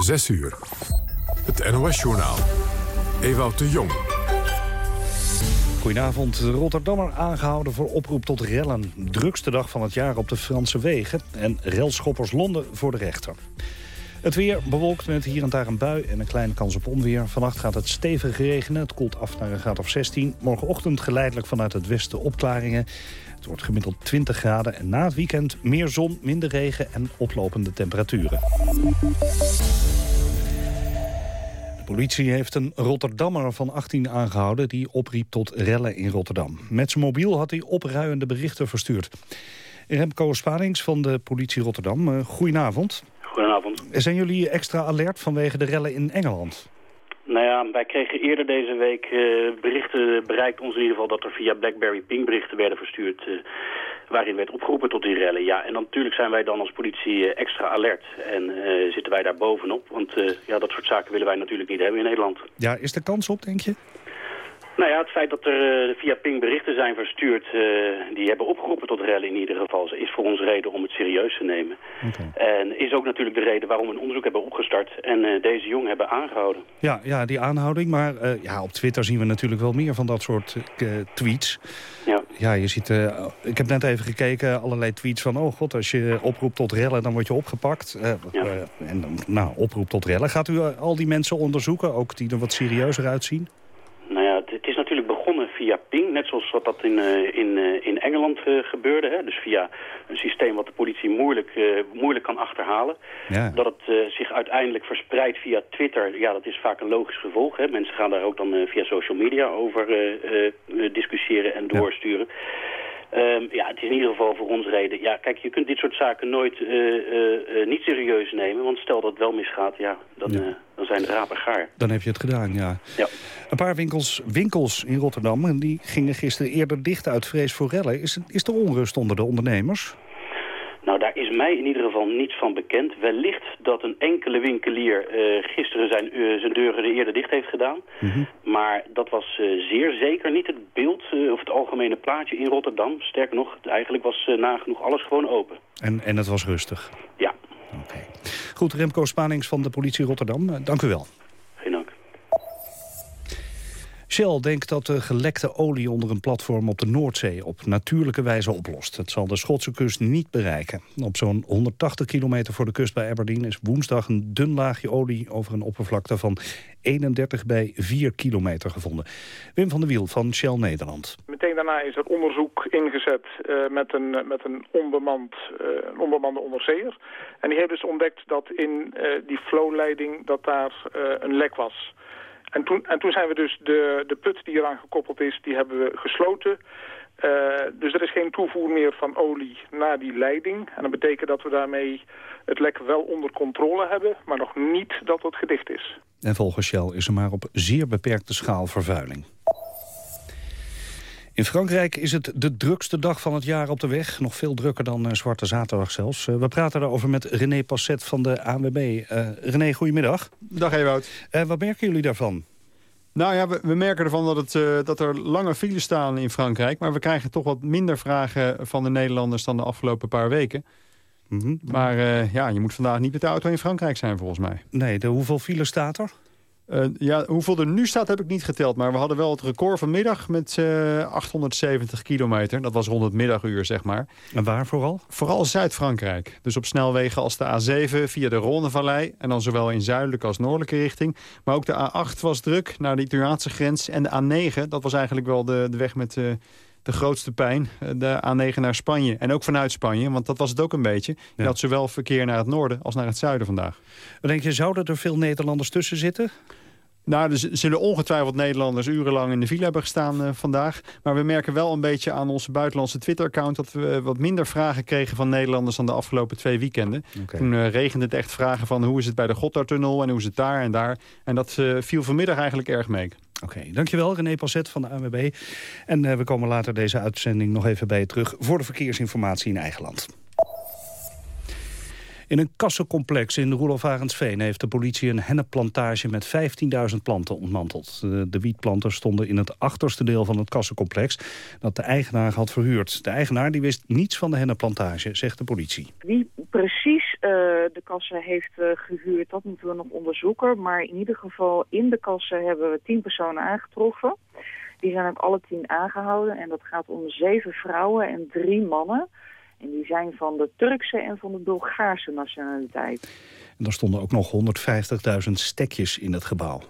6 uur. Het NOS-journaal. Ewout de Jong. Goedenavond. Rotterdammer aangehouden voor oproep tot rellen. Drukste dag van het jaar op de Franse wegen. En relschoppers Londen voor de rechter. Het weer bewolkt met hier en daar een bui en een kleine kans op onweer. Vannacht gaat het stevig regenen. Het koelt af naar een graad of 16. Morgenochtend geleidelijk vanuit het westen opklaringen. Het wordt gemiddeld 20 graden en na het weekend meer zon, minder regen en oplopende temperaturen. Politie heeft een Rotterdammer van 18 aangehouden... die opriep tot rellen in Rotterdam. Met zijn mobiel had hij opruiende berichten verstuurd. Remco Spanings van de politie Rotterdam, uh, goedenavond. Goedenavond. Zijn jullie extra alert vanwege de rellen in Engeland? Nou ja, wij kregen eerder deze week uh, berichten, bereikt ons in ieder geval dat er via BlackBerry ping berichten werden verstuurd. Uh, waarin werd opgeroepen tot die rellen. Ja, en natuurlijk zijn wij dan als politie uh, extra alert en zitten wij daar bovenop. Want ja, dat soort zaken willen wij natuurlijk niet hebben in Nederland. Ja, is er kans op, denk je? Nou ja, het feit dat er uh, via ping berichten zijn verstuurd... Uh, die hebben opgeroepen tot rellen in ieder geval... is voor ons reden om het serieus te nemen. Okay. En is ook natuurlijk de reden waarom we een onderzoek hebben opgestart... en uh, deze jongen hebben aangehouden. Ja, ja die aanhouding. Maar ja, op Twitter zien we natuurlijk wel meer van dat soort tweets. Ja. Ja, je ziet... ik heb net even gekeken, allerlei tweets van... oh god, als je oproept tot rellen, dan word je opgepakt. Ja. en nou, oproep tot rellen. Gaat u al die mensen onderzoeken, ook die er wat serieuzer uitzien? Via ping, net zoals wat dat in, uh, in, uh, in Engeland uh, gebeurde. Hè? Dus via een systeem wat de politie moeilijk, moeilijk kan achterhalen. Ja. Dat het zich uiteindelijk verspreidt via Twitter, ja, dat is vaak een logisch gevolg. Hè? Mensen gaan daar ook dan via social media over discussiëren en doorsturen. Ja. Um, ja, het is in ieder geval voor ons reden. Ja, kijk, je kunt dit soort zaken nooit uh, uh, niet serieus nemen. Want stel dat het wel misgaat, ja, dan, ja. dan zijn de rapen gaar. Dan heb je het gedaan, ja. ja. Een paar winkels, winkels in Rotterdam die gingen gisteren eerder dicht uit vrees voor rellen. Is, is er onrust onder de ondernemers? Is mij in ieder geval niets van bekend. Wellicht dat een enkele winkelier uh, gisteren zijn, uh, zijn deuren eerder dicht heeft gedaan. Mm -hmm. Maar dat was uh, zeer zeker niet het beeld of het algemene plaatje in Rotterdam. Sterker nog, eigenlijk was nagenoeg alles gewoon open. En, en het was rustig? Ja. Oké. Okay. Goed, Remco Spanings van de politie Rotterdam. dank u wel. Shell denkt dat de gelekte olie onder een platform op de Noordzee op natuurlijke wijze oplost. Het zal de Schotse kust niet bereiken. Op zo'n 180 kilometer voor de kust bij Aberdeen is woensdag een dun laagje olie over een oppervlakte van 31 bij 4 kilometer gevonden. Wim van der Wiel van Shell Nederland. Meteen daarna is er onderzoek ingezet uh, met een, met een, onbemand, een onbemande onderzeeër. En die heeft dus ontdekt dat in die flowleiding dat daar een lek was. En toen, en toen zijn we dus de, de put die eraan gekoppeld is, die hebben we gesloten. Uh, dus er is geen toevoer meer van olie naar die leiding. En dat betekent dat we daarmee het lek wel onder controle hebben, maar nog niet dat het gedicht is. En volgens Shell is er maar op zeer beperkte schaal vervuiling. In Frankrijk is het de drukste dag van het jaar op de weg. Nog veel drukker dan uh, Zwarte Zaterdag zelfs. Uh, we praten daarover met René Passet van de ANWB. Uh, René, goedemiddag. Dag Ewout. wat merken jullie daarvan? Nou ja, we, we merken ervan dat, het, dat er lange files staan in Frankrijk. Maar we krijgen toch wat minder vragen van de Nederlanders dan de afgelopen paar weken. Mm -hmm. Maar ja, je moet vandaag niet met de auto in Frankrijk zijn volgens mij. Nee, de, hoeveel files staat er? Uh, ja, hoeveel er nu staat heb ik niet geteld. Maar we hadden wel het record vanmiddag met uh, 870 kilometer. Dat was rond het middaguur, zeg maar. En waar vooral? Vooral Zuid-Frankrijk. Dus op snelwegen als de A7 via de Rhônevallei. En dan zowel in zuidelijke als noordelijke richting. Maar ook de A8 was druk naar de Italiaanse grens. En de A9, dat was eigenlijk wel de, de weg met... Uh, de grootste pijn, de A9 naar Spanje. En ook vanuit Spanje, want dat was het ook een beetje. Je ja. had zowel verkeer naar het noorden als naar het zuiden vandaag. Denk je, zouden er veel Nederlanders tussen zitten? Nou, er zullen ongetwijfeld Nederlanders urenlang in de file hebben gestaan uh, vandaag. Maar we merken wel een beetje aan onze buitenlandse Twitter-account... dat we wat minder vragen kregen van Nederlanders dan de afgelopen twee weekenden. Okay. Toen uh, regende het echt vragen van hoe is het bij de Gotthardtunnel... en hoe is het daar en daar. En dat uh, viel vanmiddag eigenlijk erg mee. Oké, okay, dankjewel René Passet van de ANWB. En we komen later deze uitzending nog even bij je terug... voor de verkeersinformatie in eigen land. In een kassencomplex in Roelof Arendsveen heeft de politie een hennepplantage met 15.000 planten ontmanteld. De, wietplanten stonden in het achterste deel van het kassencomplex dat de eigenaar had verhuurd. De eigenaar die wist niets van de hennepplantage, zegt de politie. Wie precies de kassen heeft gehuurd, dat moeten we nog onderzoeken. Maar in ieder geval in de kassen hebben we tien personen aangetroffen. Die zijn ook alle tien aangehouden en dat gaat om zeven vrouwen en drie mannen. En die zijn van de Turkse en van de Bulgaarse nationaliteit. En er stonden ook nog 150.000 stekjes in het gebouw.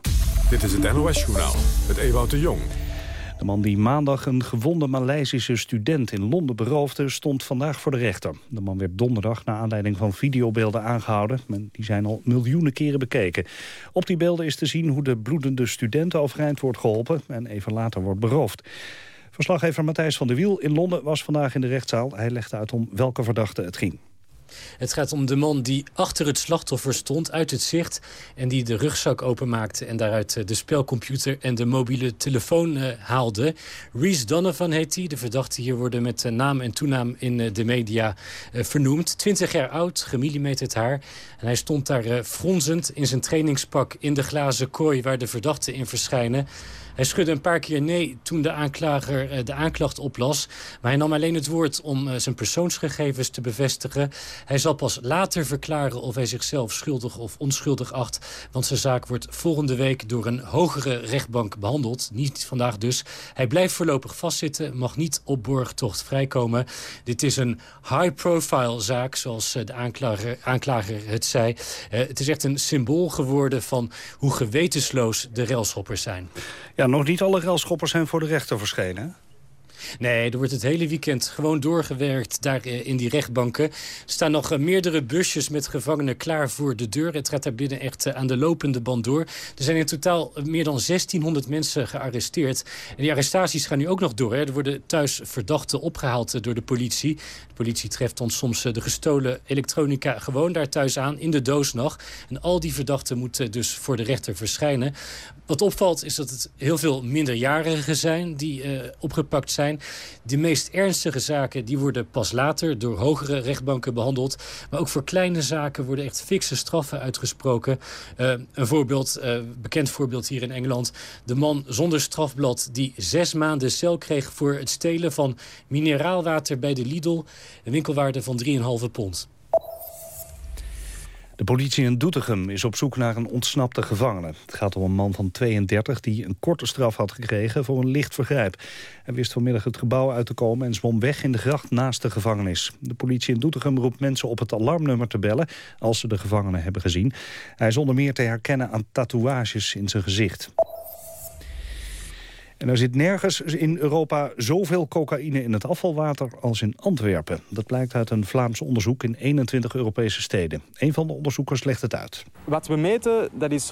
Dit is het NOS-journaal met Ewout de Jong. De man die maandag een gewonde Maleisische student in Londen beroofde... stond vandaag voor de rechter. De man werd donderdag naar aanleiding van videobeelden aangehouden. Die zijn al miljoenen keren bekeken. Op die beelden is te zien hoe de bloedende student overeind wordt geholpen... en even later wordt beroofd. Verslaggever Matthijs van der Wiel in Londen was vandaag in de rechtszaal. Hij legde uit om welke verdachte het ging. Het gaat om de man die achter het slachtoffer stond, uit het zicht... en die de rugzak openmaakte en daaruit eh, de spelcomputer en de mobiele telefoon uh, haalde. Reese Donovan heet hij. De verdachte hier worden met uh, naam en toenaam in de media vernoemd. 20 jaar oud, gemillimeterd haar. En hij stond daar fronsend in zijn trainingspak in de glazen kooi... waar de verdachten in verschijnen. Hij schudde een paar keer nee toen de aanklager eh, de aanklacht oplas. Maar hij nam alleen het woord om eh, zijn persoonsgegevens te bevestigen. Hij zal pas later verklaren of hij zichzelf schuldig of onschuldig acht. Want zijn zaak wordt volgende week door een hogere rechtbank behandeld. Niet vandaag dus. Hij blijft voorlopig vastzitten, mag niet op borgtocht vrijkomen. Dit is een high-profile zaak, zoals eh, de aanklager, het zei. het is echt een symbool geworden van hoe gewetensloos de railschoppers zijn. Ja, nog niet alle relschoppers zijn voor de rechter verschenen. Nee, er wordt het hele weekend gewoon doorgewerkt daar eh, in die rechtbanken. Er staan nog eh, meerdere busjes met gevangenen klaar voor de deur. Het gaat daar binnen echt eh, aan de lopende band door. Er zijn in totaal meer dan 1600 mensen gearresteerd. En die arrestaties gaan nu ook nog door. Hè. Er worden thuis verdachten opgehaald door de politie. De politie treft dan soms de gestolen elektronica gewoon daar thuis aan in de doos nog. En al die verdachten moeten dus voor de rechter verschijnen. Wat opvalt is dat het heel veel minderjarigen zijn die opgepakt zijn. De meest ernstige zaken die worden pas later door hogere rechtbanken behandeld. Maar ook voor kleine zaken worden echt fikse straffen uitgesproken. Uh, een voorbeeld, uh, bekend voorbeeld hier in Engeland. De man zonder strafblad die zes maanden cel kreeg voor het stelen van mineraalwater bij de Lidl. Een winkelwaarde van 3,5 pond. De politie in Doetinchem is op zoek naar een ontsnapte gevangene. Het gaat om een man van 32 die een korte straf had gekregen voor een licht vergrijp. Hij wist vanmiddag het gebouw uit te komen en zwom weg in de gracht naast de gevangenis. De politie in Doetinchem roept mensen op het alarmnummer te bellen als ze de gevangene hebben gezien. Hij is onder meer te herkennen aan tatoeages in zijn gezicht. En er zit nergens in Europa zoveel cocaïne in het afvalwater als in Antwerpen. Dat blijkt uit een Vlaams onderzoek in 21 Europese steden. Een van de onderzoekers legt het uit. Wat we meten, dat is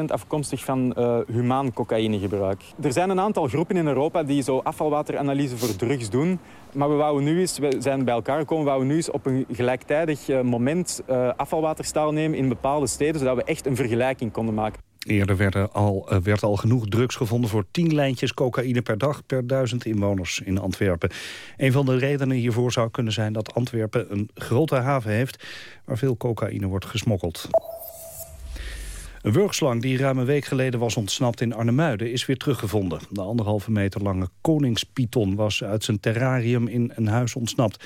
100% afkomstig van uh, humaan cocaïnegebruik. Er zijn een aantal groepen in Europa die zo afvalwateranalyse voor drugs doen. Maar we nu eens, we zijn bij elkaar gekomen, we wouden nu eens op een gelijktijdig eh, moment uh, afvalwaterstaal nemen in bepaalde steden, zodat we echt een vergelijking konden maken. Eerder werd al, eh, werd al genoeg drugs gevonden voor 10 lijntjes cocaïne per dag per duizend inwoners in Antwerpen. Een van de redenen hiervoor zou kunnen zijn dat Antwerpen een grote haven heeft waar veel cocaïne wordt gesmokkeld. Een wurgslang die ruim een week geleden was ontsnapt in Arnhemuiden is weer teruggevonden. De anderhalve meter lange koningspython was uit zijn terrarium in een huis ontsnapt.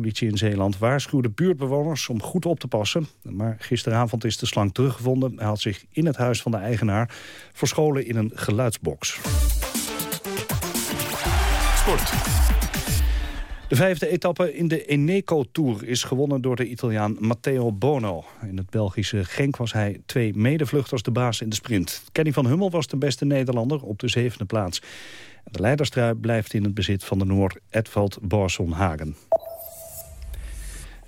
Politie in Zeeland waarschuwde buurtbewoners om goed op te passen. Maar gisteravond is de slang teruggevonden. Hij had zich in het huis van de eigenaar verscholen in een geluidsbox. Sport. De vijfde etappe in de Eneco Tour is gewonnen door de Italiaan Matteo Bono. In het Belgische Genk was hij twee medevluchters de baas in de sprint. Kenny van Hummel was de beste Nederlander op de zevende plaats. De leiderstrui blijft in het bezit van de Noor Edvald Boasson Hagen.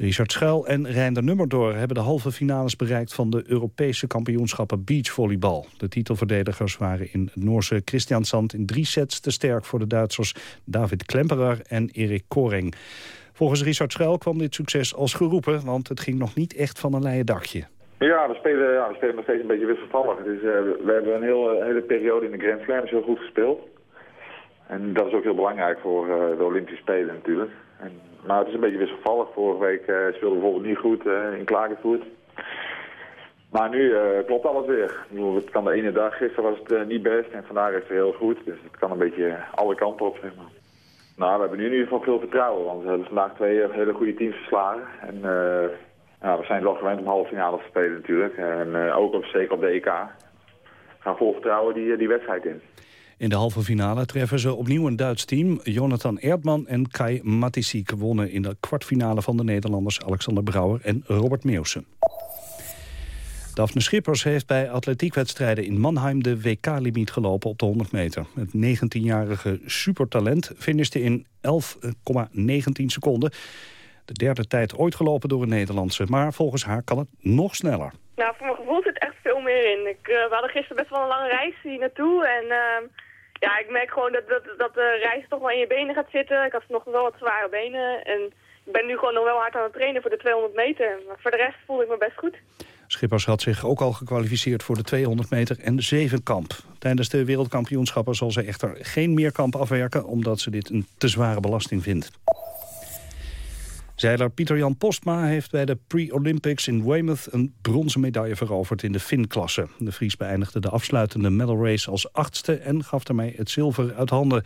Richard Schuil en Reinder Nummerdoor hebben de halve finales bereikt van de Europese kampioenschappen beachvolleybal. De titelverdedigers waren in het Noorse Christiansand in drie sets te sterk voor de Duitsers David Klemperer en Erik Koring. Volgens Richard Schuil kwam dit succes als geroepen, want het ging nog niet echt van een leien dakje. Ja, we spelen, ja, nog steeds een beetje wisselvallig. Dus, we hebben een heel, hele periode in de Grand Slams heel goed gespeeld. En dat is ook heel belangrijk voor uh, de Olympische Spelen natuurlijk. En maar het is een beetje wisselvallig. Vorige week uh, speelde bijvoorbeeld niet goed uh, in Klagenvoort. Maar nu uh, klopt alles weer. Het kan de ene dag, gisteren was het niet best en vandaag is het heel goed. Dus het kan een beetje alle kanten op, zeg maar. Nou, we hebben nu in ieder geval veel vertrouwen, want we hebben vandaag twee hele goede teams verslagen. En Ja, we zijn wel gewend om halve finale te spelen natuurlijk. En ook op, zeker op de EK. We gaan vol vertrouwen die, die wedstrijd in. In de halve finale treffen ze opnieuw een Duits team. Jonathan Erdman en Kai Matisiek wonnen in de kwartfinale van de Nederlanders Alexander Brouwer en Robert Meeuwsen. Daphne Schippers heeft bij atletiekwedstrijden in Mannheim de WK-limiet gelopen op de 100 meter. Het 19-jarige supertalent finishte in 11,19 seconden. De derde tijd ooit gelopen door een Nederlandse, maar volgens haar kan het nog sneller. Nou, voor mijn gevoel zit echt veel meer in. Ik, uh, we hadden gisteren best wel een lange reis hier naartoe en... Uh, ja, ik merk gewoon dat, dat, dat de reis toch wel in je benen gaat zitten. Ik had nog wel wat zware benen. En ik ben nu gewoon nog wel hard aan het trainen voor de 200 meter. Maar voor de rest voel ik me best goed. Schippers had zich ook al gekwalificeerd voor de 200 meter en de zevenkamp. Tijdens de wereldkampioenschappen zal ze echter geen meerkamp afwerken... omdat ze dit een te zware belasting vindt. Zeiler Pieter-Jan Postma heeft bij de Pre-Olympics in Weymouth... een bronzen medaille veroverd in de Fin-klasse. De Fries beëindigde de afsluitende medal race als achtste... en gaf daarmee het zilver uit handen.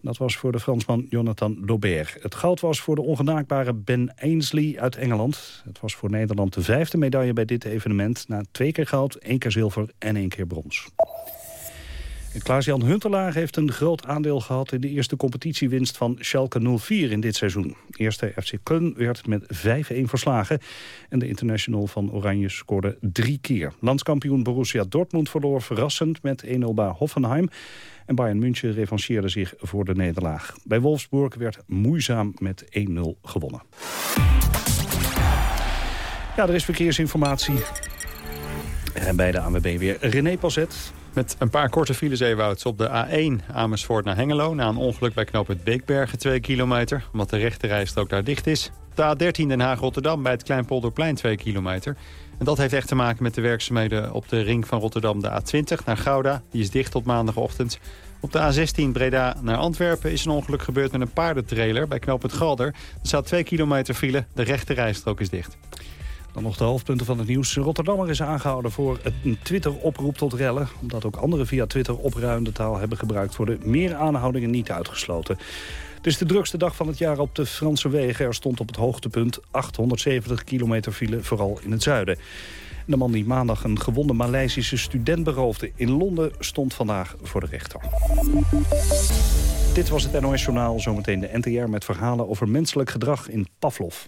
Dat was voor de Fransman Jonathan Daubert. Het goud was voor de ongenaakbare Ben Ainsley uit Engeland. Het was voor Nederland de vijfde medaille bij dit evenement... na twee keer goud, één keer zilver en één keer brons. Klaas-Jan Huntelaar heeft een groot aandeel gehad... in de eerste competitiewinst van Schalke 04 in dit seizoen. Eerste FC Köln werd met 5-1 verslagen. En de international van Oranje scoorde drie keer. Landskampioen Borussia Dortmund verloor verrassend met 1-0 bij Hoffenheim. En Bayern München revancheerde zich voor de nederlaag. Bij Wolfsburg werd moeizaam met 1-0 gewonnen. Ja, er is verkeersinformatie. En bij de ANWB weer René Passet. Met een paar korte files Ewouds op de A1 Amersfoort naar Hengelo... na een ongeluk bij knoop het Beekbergen 2 kilometer... omdat de rechterrijstrook daar dicht is. De A13 Den Haag-Rotterdam bij het Kleinpolderplein 2 kilometer. En dat heeft echt te maken met de werkzaamheden op de ring van Rotterdam... de A20 naar Gouda, die is dicht tot maandagochtend. Op de A16 Breda naar Antwerpen is een ongeluk gebeurd met een paardentrailer... bij knoop het Galder. Er staat 2 kilometer file, de rechterrijstrook is dicht. Dan nog de hoofdpunten van het nieuws. Rotterdammer is aangehouden voor een Twitter-oproep tot rellen. Omdat ook anderen via Twitter opruimde taal hebben gebruikt... worden meer aanhoudingen niet uitgesloten. Het is de drukste dag van het jaar op de Franse wegen. Er stond op het hoogtepunt 870 kilometer file, vooral in het zuiden. De man die maandag een gewonde Maleisische student beroofde in Londen... stond vandaag voor de rechter. Dit was het NOS Journaal, zometeen de NTR... met verhalen over menselijk gedrag in Pavlov.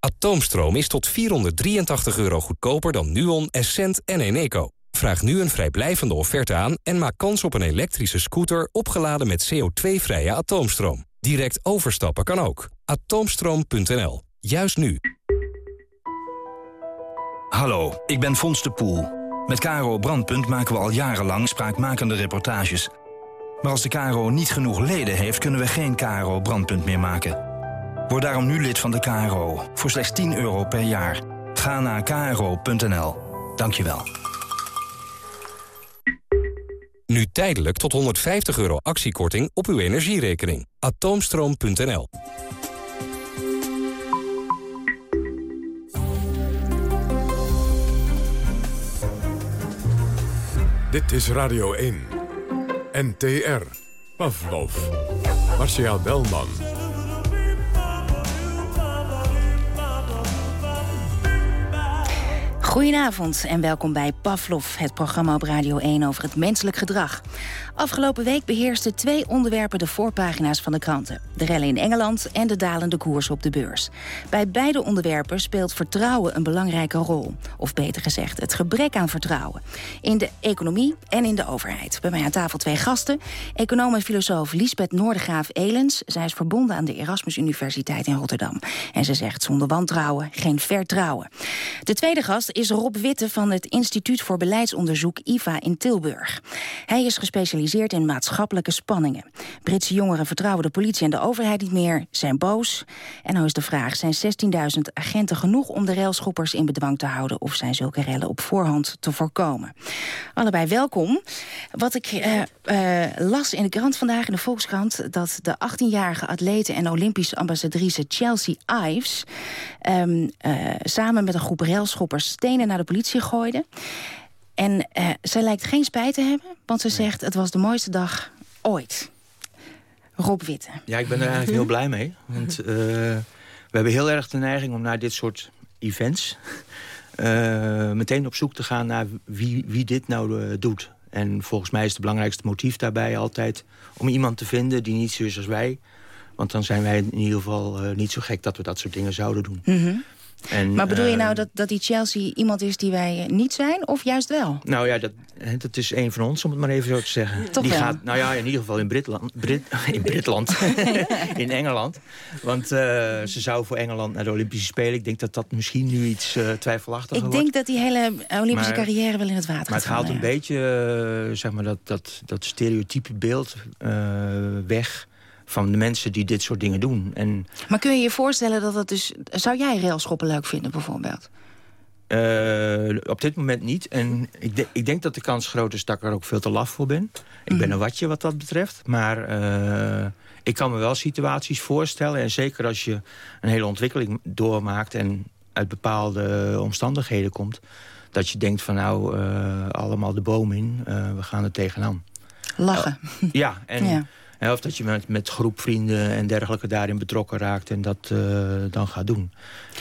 Atoomstroom is tot 483 euro goedkoper dan Nuon, Essent en Eneco. Vraag nu een vrijblijvende offerte aan en maak kans op een elektrische scooter opgeladen met CO2-vrije atoomstroom. Direct overstappen kan ook. Atoomstroom.nl. Juist nu. Hallo, ik ben Fons de Poel. Met Caro Brandpunt maken we al jarenlang spraakmakende reportages. Maar als de Caro niet genoeg leden heeft, kunnen we geen Caro Brandpunt meer maken. Word daarom nu lid van de KRO voor slechts 10 euro per jaar. Ga naar kro.nl. Dankjewel. Nu tijdelijk tot 150 euro actiekorting op uw energierekening. Atoomstroom.nl Dit is Radio 1. NTR. Pavlov. Marcia Belman. Goedenavond en welkom bij Pavlov, het programma op Radio 1 over het menselijk gedrag. Afgelopen week beheersten twee onderwerpen de voorpagina's van de kranten. De rellen in Engeland en de dalende koers op de beurs. Bij beide onderwerpen speelt vertrouwen een belangrijke rol. Of beter gezegd, het gebrek aan vertrouwen. In de economie en in de overheid. Bij mij aan tafel twee gasten. Econoom en filosoof Lisbeth Noordegraaf-Elens. Zij is verbonden aan de Erasmus Universiteit in Rotterdam. En ze zegt zonder wantrouwen geen vertrouwen. De tweede gast is Rob Witte van het Instituut voor Beleidsonderzoek IVA in Tilburg. Hij is gespecialiseerd in maatschappelijke spanningen. Britse jongeren vertrouwen de politie en de overheid niet meer, zijn boos. En nou is de vraag, zijn 16.000 agenten genoeg om de railschoppers in bedwang te houden... of zijn zulke rellen op voorhand te voorkomen? Allebei welkom. Wat ik uh, uh, las in de krant vandaag, in de Volkskrant... dat de 18-jarige atlete en Olympische ambassadrice Chelsea Ives... Um, uh, samen met een groep railschoppers stenen naar de politie gooide. En uh, zij lijkt geen spijt te hebben, want ze zegt... het was de mooiste dag ooit. Rob Witte. Ja, ik ben er eigenlijk heel blij mee. Want uh, we hebben heel erg de neiging om naar dit soort events... Uh, meteen op zoek te gaan naar wie, wie dit nou doet. En volgens mij is het belangrijkste motief daarbij altijd... om iemand te vinden die niet zo is als wij. Want dan zijn wij in ieder geval uh, niet zo gek dat we dat soort dingen zouden doen. Mm -hmm. En, maar bedoel je nou dat, dat die Chelsea iemand is die wij niet zijn? Of juist wel? Nou ja, dat, dat is een van ons, om het maar even zo te zeggen. Toch die wel? gaat, nou ja, in ieder geval in Britland. Brit, in Britland. in Engeland. Want uh, ze zou voor Engeland naar de Olympische Spelen. Ik denk dat dat misschien nu iets uh, twijfelachtiger Ik wordt. denk dat die hele Olympische maar, carrière wel in het water Maar het haalt een beetje uh, zeg maar dat, dat, dat stereotype beeld weg van de mensen die dit soort dingen doen. En, maar kun je je voorstellen dat dat dus... Zou jij railschoppen leuk vinden bijvoorbeeld? Uh, op dit moment niet. En ik, de, ik, denk dat de kans groot is dat ik er ook veel te laf voor ben. Ik mm. ben een watje wat dat betreft. Maar uh, ik kan me wel situaties voorstellen. En zeker als je een hele ontwikkeling doormaakt... en uit bepaalde omstandigheden komt... dat je denkt van nou, uh, allemaal de boom in. we gaan er tegenaan. Lachen. ja, en... Ja. Of dat je met, met groep vrienden en dergelijke daarin betrokken raakt en dat uh, dan gaat doen.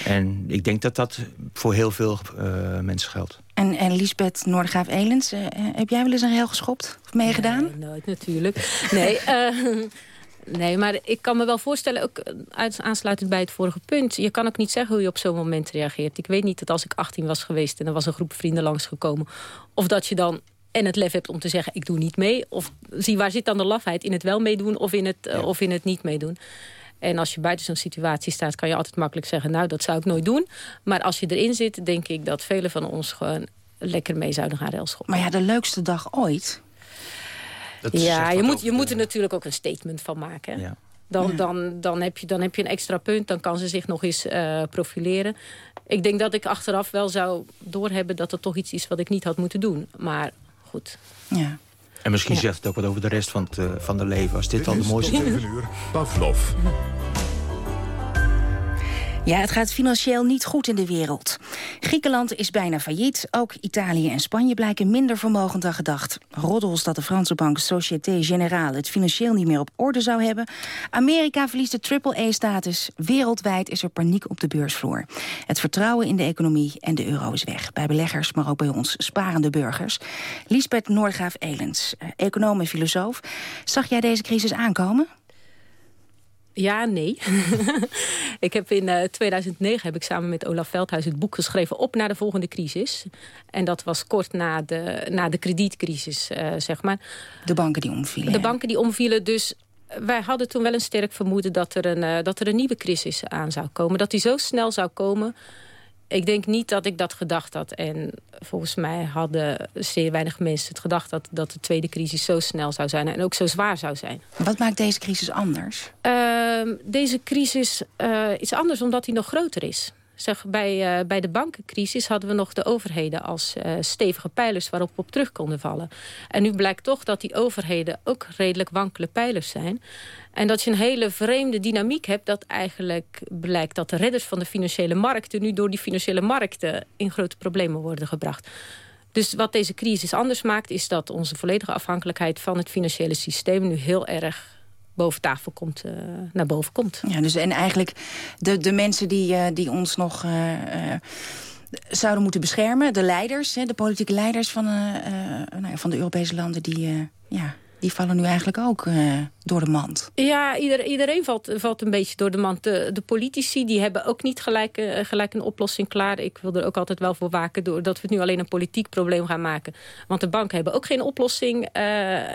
En ik denk dat dat voor heel veel uh, mensen geldt. En, en Lisbeth Noordegraaf-Elens, uh, heb jij wel eens een rail geschopt of meegedaan? Nee, nooit natuurlijk. nee, nee, maar ik kan me wel voorstellen, ook aansluitend bij het vorige punt... je kan ook niet zeggen hoe je op zo'n moment reageert. Ik weet niet dat als ik 18 was geweest en er was een groep vrienden langsgekomen... of dat je dan en het lef hebt om te zeggen, ik doe niet mee. Of zie, waar zit dan de lafheid? In het wel meedoen of in het, ja. uh, of in het niet meedoen? En als je buiten zo'n situatie staat, kan je altijd makkelijk zeggen... nou, dat zou ik nooit doen. Maar als je erin zit, denk ik dat velen van ons gewoon lekker mee zouden gaan railschoppen. Maar ja, de leukste dag ooit. Dat ja, je moet, je moet er natuurlijk ook een statement van maken. Ja. Dan, dan, dan, heb je, dan heb je een extra punt. Dan kan ze zich nog eens uh, profileren. Ik denk dat ik achteraf wel zou doorhebben... dat het toch iets is wat ik niet had moeten doen. Maar goed. Ja. En misschien ja. zegt het ook wat over de rest van het, uh, van de leven. Als dit, dit al de mooiste... uur, Pavlov. Ja, het gaat financieel niet goed in de wereld. Griekenland is bijna failliet. Ook Italië en Spanje blijken minder vermogend dan gedacht. Roddels dat de Franse bank Société Générale het financieel niet meer op orde zou hebben. Amerika verliest de triple-A-status. Wereldwijd is er paniek op de beursvloer. Het vertrouwen in de economie en de euro is weg. Bij beleggers, maar ook bij ons sparende burgers. Lisbeth Noordgraaf-Elens, econoom en filosoof. Zag jij deze crisis aankomen? Ja, nee. ik heb in uh, 2009 heb ik samen met Olaf Veldhuis het boek geschreven... op naar de volgende crisis. En dat was kort na de, na de kredietcrisis, uh, zeg maar. De banken die omvielen. De banken die omvielen, dus wij hadden toen wel een sterk vermoeden... dat er een, uh, dat er een nieuwe crisis aan zou komen. Dat die zo snel zou komen... Ik denk niet dat ik dat gedacht had. En volgens mij hadden zeer weinig mensen het gedacht... dat, dat de tweede crisis zo snel zou zijn en ook zo zwaar zou zijn. Wat maakt deze crisis anders? Uh, deze crisis uh, is anders omdat die nog groter is. Zeg, bij, uh, bij de bankencrisis hadden we nog de overheden als uh, stevige pijlers waarop we op terug konden vallen. En nu blijkt toch dat die overheden ook redelijk wankele pijlers zijn. En dat je een hele vreemde dynamiek hebt dat eigenlijk blijkt dat de redders van de financiële markten nu door die financiële markten in grote problemen worden gebracht. Dus wat deze crisis anders maakt is dat onze volledige afhankelijkheid van het financiële systeem nu heel erg boven tafel komt, uh, naar boven komt. Ja, dus en eigenlijk de, de mensen die, uh, die ons nog uh, zouden moeten beschermen, de leiders, hè, de politieke leiders van, nou ja, van de Europese landen, die, ja, die vallen nu eigenlijk ook door de mand. Ja, ieder, iedereen valt, valt een beetje door de mand. De, de politici die hebben ook niet gelijk, gelijk een oplossing klaar. Ik wil er ook altijd wel voor waken doordat we het nu alleen een politiek probleem gaan maken. Want de banken hebben ook geen oplossing,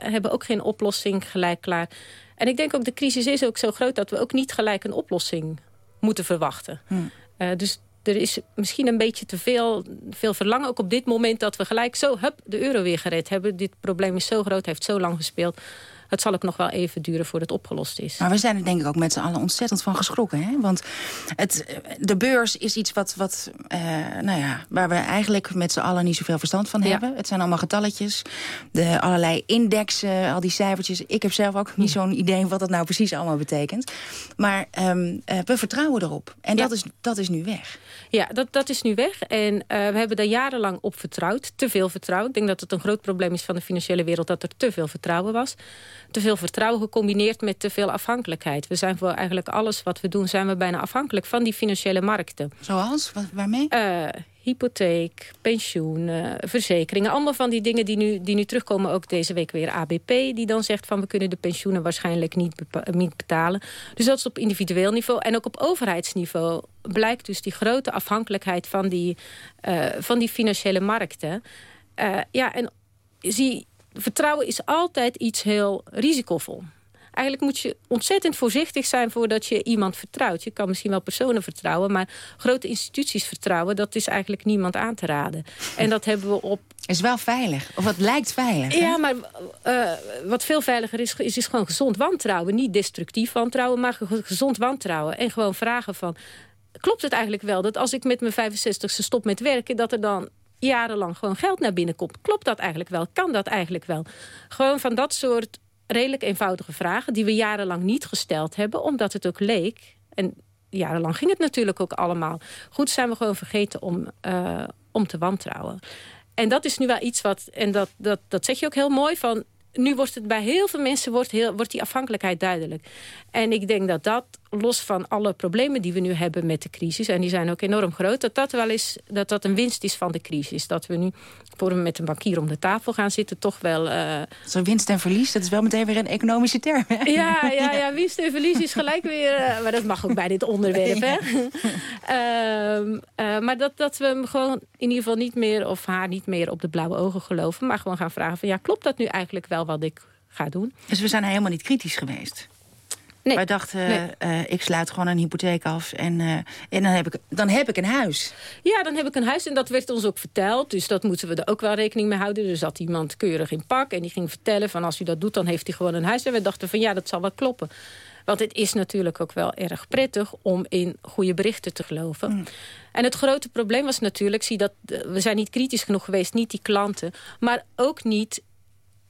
hebben ook geen oplossing gelijk klaar. En ik denk ook, de crisis is ook zo groot... dat we ook niet gelijk een oplossing moeten verwachten. Hmm. Uh, dus er is misschien een beetje te veel, veel verlangen. Ook op dit moment dat we gelijk zo hup, de euro weer gered hebben. Dit probleem is zo groot, heeft zo lang gespeeld. Het zal ook nog wel even duren voordat het opgelost is. Maar we zijn er denk ik ook met z'n allen ontzettend van geschrokken. Hè? Want het, de beurs is iets wat, wat, uh, nou ja, waar we eigenlijk met z'n allen niet zoveel verstand van hebben. Het zijn allemaal getalletjes. De allerlei indexen, al die cijfertjes. Ik heb zelf ook niet zo'n idee wat dat nou precies allemaal betekent. Maar um, uh, we vertrouwen erop. En ja. dat, is, dat is nu weg. Ja, dat, dat is nu weg. En uh, we hebben daar jarenlang op vertrouwd. Te veel vertrouwen. Ik denk dat het een groot probleem is van de financiële wereld... dat er te veel vertrouwen was. Te veel vertrouwen gecombineerd met te veel afhankelijkheid. We zijn voor eigenlijk alles wat we doen... zijn we bijna afhankelijk van die financiële markten. Zoals? Waarmee? Uh, hypotheek, pensioen, uh, verzekeringen. Allemaal van die dingen die nu, die nu terugkomen. Ook deze week weer ABP, die dan zegt van... we kunnen de pensioenen waarschijnlijk niet, niet betalen. Dus dat is op individueel niveau. En ook op overheidsniveau blijkt dus die grote afhankelijkheid... van die, uh, van die financiële markten. Uh, ja, en zie, vertrouwen is altijd iets heel risicovol. Eigenlijk moet je ontzettend voorzichtig zijn voordat je iemand vertrouwt. Je kan misschien wel personen vertrouwen, maar grote instituties vertrouwen... dat is eigenlijk niemand aan te raden. En dat hebben we op... Is wel veilig, of wat lijkt veilig. Ja, maar uh, wat veel veiliger is, is, is gewoon gezond wantrouwen. Niet destructief wantrouwen, maar gezond wantrouwen. En gewoon vragen van... Klopt het eigenlijk wel dat als ik met mijn 65ste stop met werken... dat er dan jarenlang gewoon geld naar binnen komt. Klopt dat eigenlijk wel? Kan dat eigenlijk wel? Gewoon van dat soort redelijk eenvoudige vragen... die we jarenlang niet gesteld hebben, omdat het ook leek... en jarenlang ging het natuurlijk ook allemaal... goed zijn we gewoon vergeten om, uh, om te wantrouwen. En dat is nu wel iets wat, en dat, dat, dat zeg je ook heel mooi... van nu wordt het bij heel veel mensen wordt, heel, wordt die afhankelijkheid duidelijk. En ik denk dat dat, los van alle problemen die we nu hebben met de crisis... en die zijn ook enorm groot, dat dat wel is dat dat een winst is van de crisis. Dat we nu, voor we met een bankier om de tafel gaan zitten, toch wel... Uh... Zo winst en verlies, dat is wel meteen weer een economische term. Hè? Ja, ja, ja, winst en verlies is gelijk weer... Uh, maar dat mag ook bij dit onderwerp, hè? uh, maar dat, dat we hem gewoon in ieder geval niet meer... of haar niet meer op de blauwe ogen geloven... maar gewoon gaan vragen van, ja, klopt dat nu eigenlijk wel wat ik ga doen? Dus we zijn helemaal niet kritisch geweest? Nee. Wij dachten, nee. uh, ik sluit gewoon een hypotheek af en, uh, en dan, heb ik, dan heb ik een huis. Ja, dan heb ik een huis en dat werd ons ook verteld. Dus dat moeten we er ook wel rekening mee houden. Er zat iemand keurig in pak en die ging vertellen van als u dat doet, dan heeft hij gewoon een huis. En we dachten van ja, dat zal wel kloppen. Want het is natuurlijk ook wel erg prettig om in goede berichten te geloven. Mm. En het grote probleem was natuurlijk, zie dat we zijn niet kritisch genoeg geweest, niet die klanten, maar ook niet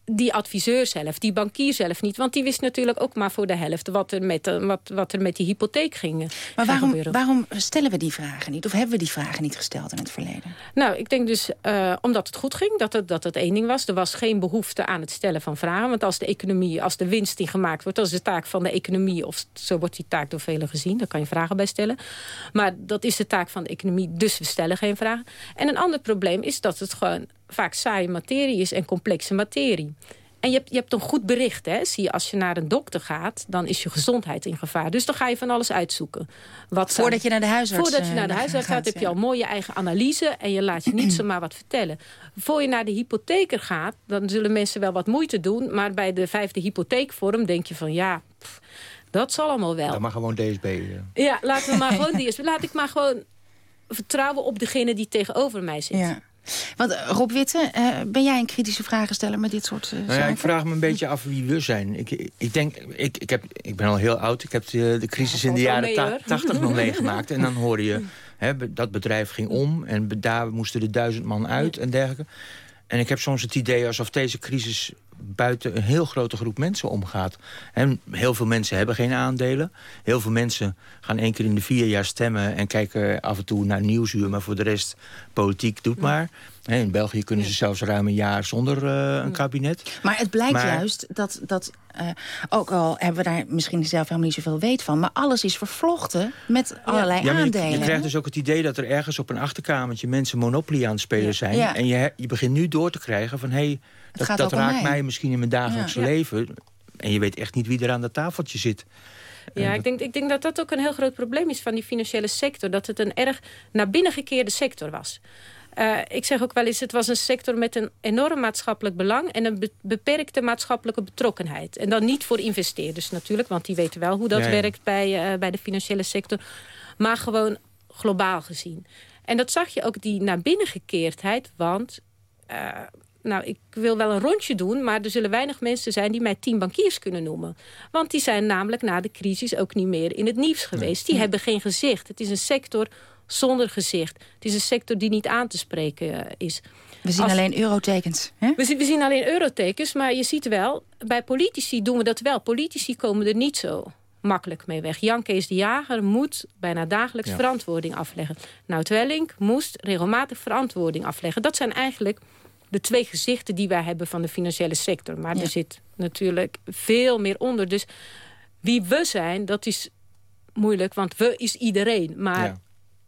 die adviseur zelf, die bankier zelf niet. Want die wist natuurlijk ook maar voor de helft wat er met, wat, wat er met die hypotheek ging Maar waarom, waarom stellen we die vragen niet? Of hebben we die vragen niet gesteld in het verleden? Nou, ik denk dus uh, omdat het goed ging, dat het, dat het één ding was. Er was geen behoefte aan het stellen van vragen. Want als de economie, als de winst die gemaakt wordt... dat is de taak van de economie, of zo wordt die taak door velen gezien. Daar kan je vragen bij stellen. Maar dat is de taak van de economie, dus we stellen geen vragen. En een ander probleem is dat het gewoon vaak saaie materie is en complexe materie. En je hebt, je hebt een goed bericht. Hè? Zie je, als je naar een dokter gaat, dan is je gezondheid in gevaar. Dus dan ga je van alles uitzoeken. Wat voordat je naar de huisarts Voordat je naar de huisarts gaat, heb je al mooi je eigen analyse... en je laat je niet zomaar wat vertellen. Voor je naar de hypotheker gaat, dan zullen mensen wel wat moeite doen... maar bij de vijfde hypotheekvorm denk je van ja... Pff, dat zal allemaal wel. Ja, maar gewoon DSB. Ja, ja laten we maar gewoon DSB. Laat ik maar gewoon vertrouwen op degene die tegenover mij zit. Ja. Want Rob Witte, uh, ben jij een kritische vragensteller met dit soort uh, nou ja, Ik vraag me een beetje af wie we zijn. Ik, ik, denk, ik, ik, heb, ik ben al heel oud. Ik heb de, de crisis in de jaren tachtig nog meegemaakt. En dan hoorde je, hè, dat bedrijf ging om. En daar moesten de duizend man uit en dergelijke. En ik heb soms het idee alsof deze crisis buiten een heel grote groep mensen omgaat. En heel veel mensen hebben geen aandelen. Heel veel mensen gaan één keer in de vier jaar stemmen... en kijken af en toe naar Nieuwsuur. Maar voor de rest, politiek doet maar. In België kunnen ze zelfs ruim een jaar zonder uh, een kabinet. Maar het blijkt maar, juist dat... dat uh, ook al hebben we daar misschien zelf helemaal niet zoveel weet van... maar alles is vervlochten met allerlei ja, aandelen. Je, je krijgt dus ook het idee dat er ergens op een achterkamertje... mensen Monopoly aan het spelen ja. zijn. Ja. En je, je begint nu door te krijgen van... Hey, dat, dat raakt mij. mij. misschien in mijn dagelijkse leven. En je weet echt niet wie er aan dat tafeltje zit. Ja, ik denk, ik denk dat dat ook een heel groot probleem is van die financiële sector. Dat het een erg naar binnen gekeerde sector was. Uh, ik zeg ook wel eens, het was een sector met een enorm maatschappelijk belang... en een be beperkte maatschappelijke betrokkenheid. En dan niet voor investeerders natuurlijk, want die weten wel hoe dat ja, ja. werkt bij, uh, bij de financiële sector. Maar gewoon globaal gezien. En dat zag je ook, die naar binnen gekeerdheid, want... Uh, nou, ik wil wel een rondje doen... maar er zullen weinig mensen zijn die mij tien bankiers kunnen noemen. Want die zijn namelijk na de crisis ook niet meer in het nieuws geweest. Die hebben geen gezicht. Het is een sector zonder gezicht. Het is een sector die niet aan te spreken is. We zien Als, alleen eurotekens. Hè? We, zien, we zien alleen eurotekens, maar je ziet wel... bij politici doen we dat wel. Politici komen er niet zo makkelijk mee weg. Jan Kees de Jager moet bijna dagelijks verantwoording afleggen. Nou, Twellink moest regelmatig verantwoording afleggen. Dat zijn eigenlijk de twee gezichten die wij hebben van de financiële sector. Maar er zit natuurlijk veel meer onder. Dus wie we zijn, dat is moeilijk, want we is iedereen. Maar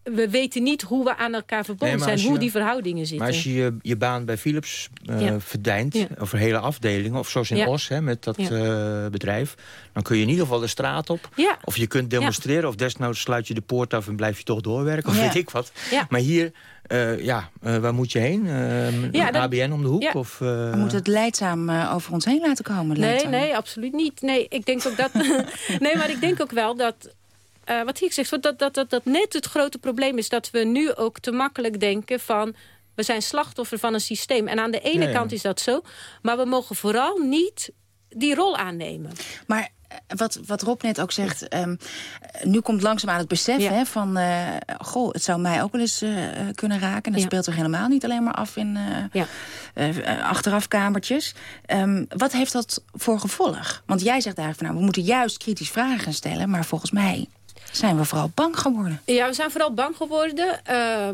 we weten niet hoe we aan elkaar verbonden zijn, hoe die verhoudingen zitten. Maar als je je, baan bij Philips uh, verdijnt, over hele afdelingen... of zoals in Os, hè, met dat uh, bedrijf... dan kun je in ieder geval de straat op. Of je kunt demonstreren, of desnoods sluit je de poort af... en blijf je toch doorwerken, of weet ik wat. Maar hier, uh, ja, waar moet je heen? ABN om de hoek? Of, We moeten het leidzaam over ons heen laten komen. Nee, nee, absoluut niet. Nee, ik denk ook dat... nee, maar ik denk ook wel dat uh, wat ik zeg, dat, dat, dat, dat net het grote probleem is... dat we nu ook te makkelijk denken van... we zijn slachtoffer van een systeem. En aan de ene kant is dat zo. Maar we mogen vooral niet die rol aannemen. Maar eh, wat, wat Rob net ook zegt, um, nu komt langzaamaan het besef hè, van... Uh, goh, het zou mij ook wel eens uh, kunnen raken. En dat speelt toch helemaal niet alleen maar af in ja. achterafkamertjes. Um, wat heeft dat voor gevolg? Want jij zegt eigenlijk van, nou, we moeten juist kritisch vragen gaan stellen... maar volgens mij zijn we vooral bang geworden. Ja, we zijn vooral bang geworden. Uh,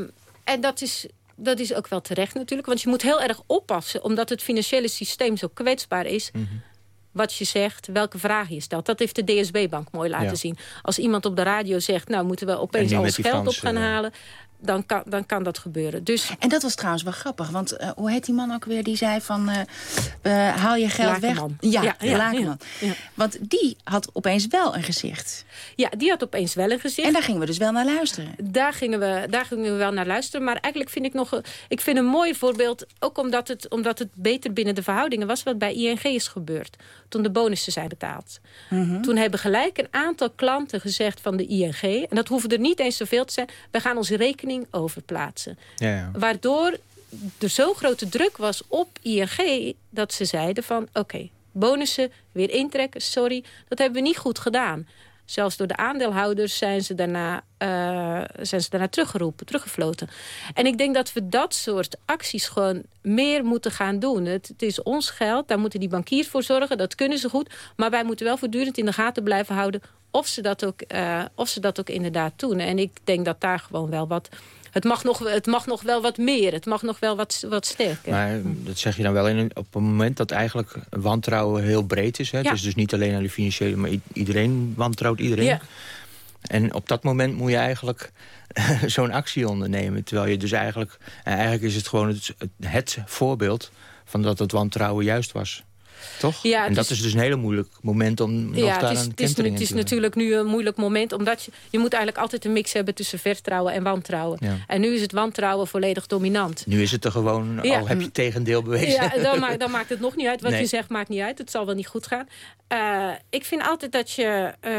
en dat is, dat is ook wel terecht natuurlijk. Want je moet heel erg oppassen. Omdat het financiële systeem zo kwetsbaar is... Mm -hmm. Wat je zegt, welke vraag je stelt. Dat heeft de DSB-bank mooi laten ja. zien. Als iemand op de radio zegt... nou moeten we opeens alles geld op gaan halen dan kan, dan kan dat gebeuren. Dus... En dat was trouwens wel grappig. Want uh, hoe heet die man ook weer die zei van... Uh, haal je geld Lakenman. weg. Ja, ja, Lakenman. Ja, Want die had opeens wel een gezicht. Ja, die had opeens wel een gezicht. En daar gingen we dus wel naar luisteren. Daar gingen we, daar gingen we wel naar luisteren. Maar eigenlijk vind ik nog... Ik vind een mooi voorbeeld... ook omdat het, omdat het beter binnen de verhoudingen was... wat bij ING is gebeurd. Toen de bonussen zijn betaald. Mm -hmm. Toen hebben gelijk een aantal klanten gezegd van de ING... en dat hoeven er niet eens zoveel te zijn... we gaan onze rekening overplaatsen. Ja, ja. Waardoor er zo'n grote druk was op ING dat ze zeiden van... oké, bonussen weer intrekken, sorry, dat hebben we niet goed gedaan. Zelfs door de aandeelhouders zijn ze daarna, uh, zijn ze daarna teruggeroepen, teruggefloten. En ik denk dat we dat soort acties gewoon meer moeten gaan doen. Het, is ons geld, daar moeten die bankiers voor zorgen. Dat kunnen ze goed. Maar wij moeten wel voortdurend in de gaten blijven houden... of ze dat ook, uh, of ze dat ook inderdaad doen. En ik denk dat daar gewoon wel wat... Het mag, nog, het mag nog wel wat meer. Het mag nog wel wat, wat sterker. Maar dat zeg je dan wel in, op een moment dat eigenlijk wantrouwen heel breed is. Hè? Ja. Het is dus niet alleen aan de financiële, maar iedereen wantrouwt iedereen. Ja. En op dat moment moet je eigenlijk zo'n actie ondernemen. Terwijl je dus eigenlijk... Eigenlijk is het gewoon het, het voorbeeld van dat het wantrouwen juist was. Toch? Ja, en dat is, is dus een hele moeilijk moment om nog ja, daar het is, een het is, het is natuurlijk nu een moeilijk moment. Omdat je, je moet eigenlijk altijd een mix hebben tussen vertrouwen en wantrouwen. Ja. En nu is het wantrouwen volledig dominant. Nu is het er gewoon, ja. al heb je tegendeel bewezen. Ja, dan, maakt, dan maakt het nog niet uit. Wat nee. je zegt maakt niet uit. Het zal wel niet goed gaan. Uh, ik vind altijd dat je... Uh,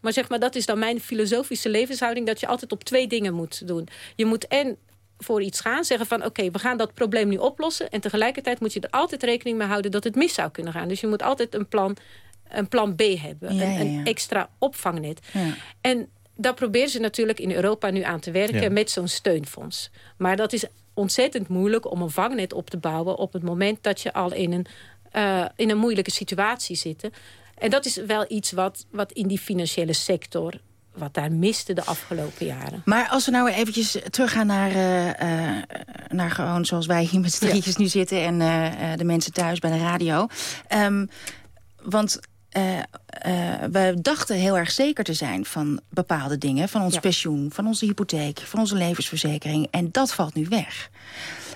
maar zeg maar, dat is dan mijn filosofische levenshouding... dat je altijd op twee dingen moet doen. Je moet en voor iets gaan. Zeggen van oké, okay, we gaan dat probleem nu oplossen. En tegelijkertijd moet je er altijd rekening mee houden dat het mis zou kunnen gaan. Dus je moet altijd een plan, een plan B hebben. Ja, een, extra opvangnet. En daar proberen ze natuurlijk in Europa nu aan te werken met zo'n steunfonds. Maar dat is ontzettend moeilijk om een vangnet op te bouwen... op het moment dat je al in een, uh, in een moeilijke situatie zit. En dat is wel iets wat, wat in die financiële sector wat daar miste de afgelopen jaren. Maar als we nou eventjes teruggaan naar, uh, uh, naar gewoon zoals wij hier met z'n drietjes ja. nu zitten... en uh, de mensen thuis bij de radio. Um, want we dachten heel erg zeker te zijn van bepaalde dingen. Van ons ja. pensioen, van onze hypotheek, van onze levensverzekering. En dat valt nu weg.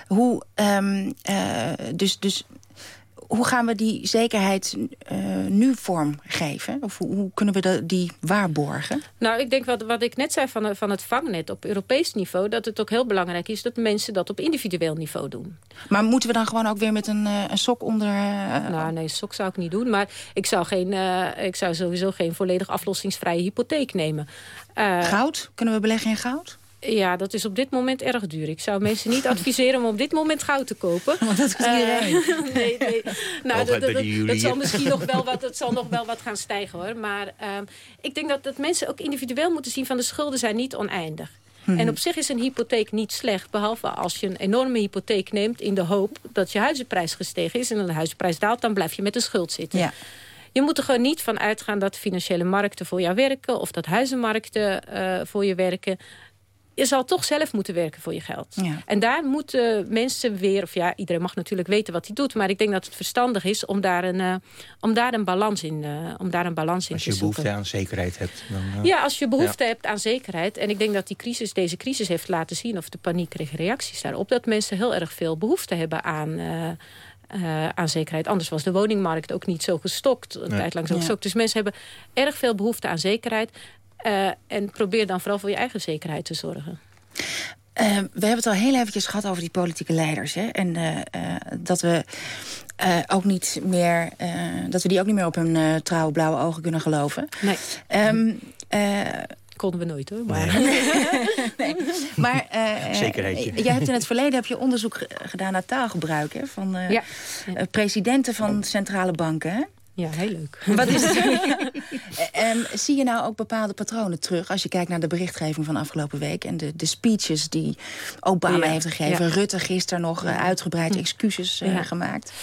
Hoe, um, dus, dus hoe gaan we die zekerheid uh, nu vormgeven? Of hoe, hoe kunnen we de, die waarborgen? Nou, ik denk wat, wat ik net zei van, van het vangnet op Europees niveau... dat het ook heel belangrijk is dat mensen dat op individueel niveau doen. Maar moeten we dan gewoon ook weer met een, uh, een sok onder... Uh, nou, nee, sok zou ik niet doen. Maar ik zou, geen, ik zou sowieso geen volledig aflossingsvrije hypotheek nemen. goud? Kunnen we beleggen in goud? Ja, dat is op dit moment erg duur. Ik zou mensen niet adviseren om op dit moment goud te kopen. Want dat is iedereen. Uh, nee, nee. Nou, dat, dat, dat, zal misschien nog wel wat, dat zal nog wel wat gaan stijgen hoor. Maar uh, ik denk dat, dat mensen ook individueel moeten zien van de schulden zijn niet oneindig. Hmm. En op zich is een hypotheek niet slecht. Behalve als je een enorme hypotheek neemt in de hoop dat je huizenprijs gestegen is. En dan de huizenprijs daalt, dan blijf je met een schuld zitten. Ja. Je moet er gewoon niet van uitgaan dat financiële markten voor jou werken... of dat huizenmarkten voor je werken je zal toch zelf moeten werken voor je geld. En daar moeten mensen weer... of ja, iedereen mag natuurlijk weten wat hij doet... maar ik denk dat het verstandig is om daar een, uh, om daar een balans in, uh, om daar een balans in als te zoeken. Als je behoefte aan zekerheid hebt. Dan, uh, ja, als je behoefte hebt aan zekerheid... en ik denk dat die crisis, deze crisis heeft laten zien... of de paniek reacties daarop... dat mensen heel erg veel behoefte hebben aan... Uh, aan zekerheid. Anders was de woningmarkt ook niet zo gestokt. Een tijd lang zo gestokt. Dus mensen hebben erg veel behoefte aan zekerheid. Uh, en probeer dan vooral voor je eigen zekerheid te zorgen. Uh, we hebben het al heel eventjes gehad over die politieke leiders. Hè? En uh, dat we ook niet meer dat we die ook niet meer op hun trouwe blauwe ogen kunnen geloven. Nee. Um, konden we nooit hoor. Maar, nee. maar Zekerheidje. jij hebt in het verleden heb je onderzoek gedaan naar taalgebruik hè, van ja. presidenten van centrale banken. Hè? Ja, heel leuk. Wat is um, zie je nou ook bepaalde patronen terug... als je kijkt naar de berichtgeving van afgelopen week... en de, de speeches die Obama heeft gegeven. Rutte gisteren nog uh, uitgebreid excuses uh, gemaakt.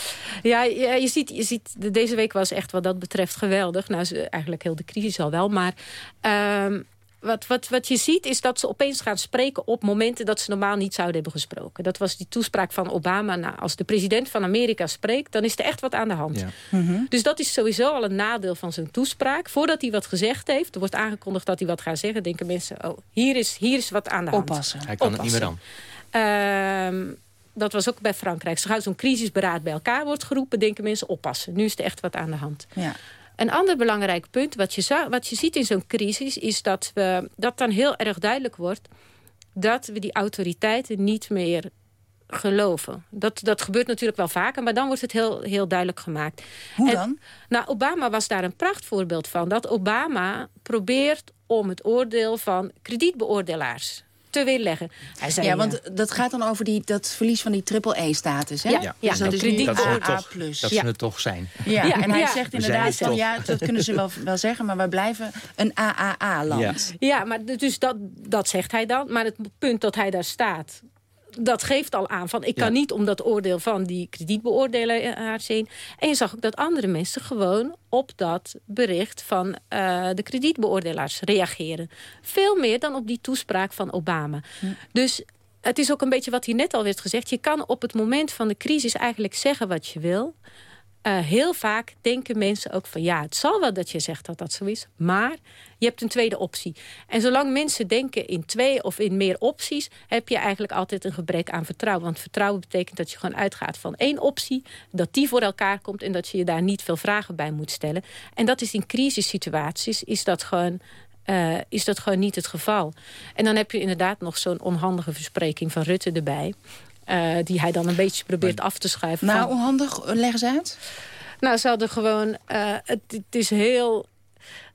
Ja, ja, je, ziet, je ziet, deze week was echt wat dat betreft geweldig. Nou, eigenlijk heel de crisis al wel, maar... Um, wat, wat, wat je ziet is dat ze opeens gaan spreken op momenten dat ze normaal niet zouden hebben gesproken. Dat was die toespraak van Obama. Nou, als de president van Amerika spreekt, dan is er echt wat aan de hand. Ja. Mhm. Dus dat is sowieso al een nadeel van zijn toespraak. Voordat hij wat gezegd heeft, er wordt aangekondigd dat hij wat gaat zeggen, denken mensen, oh, hier is, hier is wat aan de hand. Oppassen. Hij kan Oppassen. het niet meer dan. Uh, dat was ook bij Frankrijk. Zo zo'n crisisberaad bij elkaar wordt geroepen, denken mensen oppassen. Nu is er echt wat aan de hand. Ja. Een ander belangrijk punt wat je, wat je ziet in zo'n crisis... is dat, we, dat dan heel erg duidelijk wordt... dat we die autoriteiten niet meer geloven. Dat, dat gebeurt natuurlijk wel vaker, maar dan wordt het heel, heel duidelijk gemaakt. Hoe dan? nou, Obama was daar een prachtvoorbeeld van. Dat Obama probeert om het oordeel van kredietbeoordelaars te weerleggen. Hij zei, ja, want dat gaat dan over die, dat verlies van die triple-E-status, hè? Ja, ja. Dus dat, is krediet dat, AA+. Plus. dat ze het toch zijn. Ja, ja. en hij zegt inderdaad, van, ja, dat kunnen ze wel, wel zeggen... maar we blijven een AAA-land. Ja. ja, maar dus dat, dat zegt hij dan. Maar het punt dat hij daar staat dat geeft al aan van ik kan niet om dat oordeel van die kredietbeoordelaars heen. En je zag ook dat andere mensen gewoon op dat bericht van uh, de kredietbeoordelaars reageren. Veel meer dan op die toespraak van Obama. Dus het is ook een beetje wat hier net al werd gezegd. Je kan op het moment van de crisis eigenlijk zeggen wat je wil. Uh, heel vaak denken mensen ook van... ja, het zal wel dat je zegt dat dat zo is... maar je hebt een tweede optie. En zolang mensen denken in twee of in meer opties... heb je eigenlijk altijd een gebrek aan vertrouwen. Want vertrouwen betekent dat je gewoon uitgaat van één optie... dat die voor elkaar komt en dat je je daar niet veel vragen bij moet stellen. En dat is in crisissituaties is dat gewoon... Uh, is dat gewoon niet het geval. En dan heb je inderdaad nog zo'n onhandige verspreking van Rutte erbij. Uh, die hij dan een beetje probeert af te schuiven. Nou, onhandig, leg eens uit. Nou, ze hadden gewoon... Uh, het, het, is heel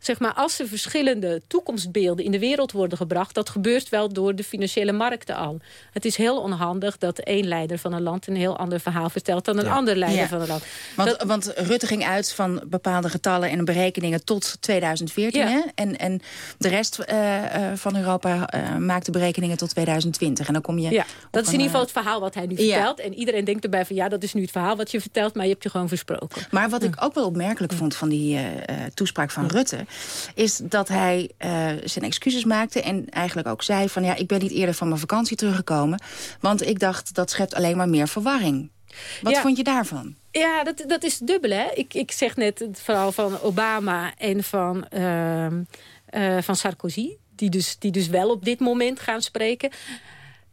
zeg maar, als er verschillende toekomstbeelden in de wereld worden gebracht... dat gebeurt wel door de financiële markten al. Het is heel onhandig dat één leider van een land... een heel ander verhaal vertelt dan een ander leider van een land. Want, want, Rutte ging uit van bepaalde getallen en berekeningen tot 2014. Hè? En, en de rest uh, van Europa uh, maakte berekeningen tot 2020. En dan kom je ja, dat is in ieder geval het verhaal wat hij nu vertelt. En iedereen denkt erbij van ja, dat is nu het verhaal wat je vertelt... maar je hebt je gewoon versproken. Maar wat ik ook wel opmerkelijk vond van die toespraak van Rutte is dat hij uh, zijn excuses maakte... en eigenlijk ook zei van ja, ik ben niet eerder van mijn vakantie teruggekomen... want ik dacht dat schept alleen maar meer verwarring. Wat vond je daarvan? Ja, dat, dat is dubbel, hè. Ik, ik zeg net het verhaal van Obama en van, uh, uh, van Sarkozy... Die dus, die dus wel op dit moment gaan spreken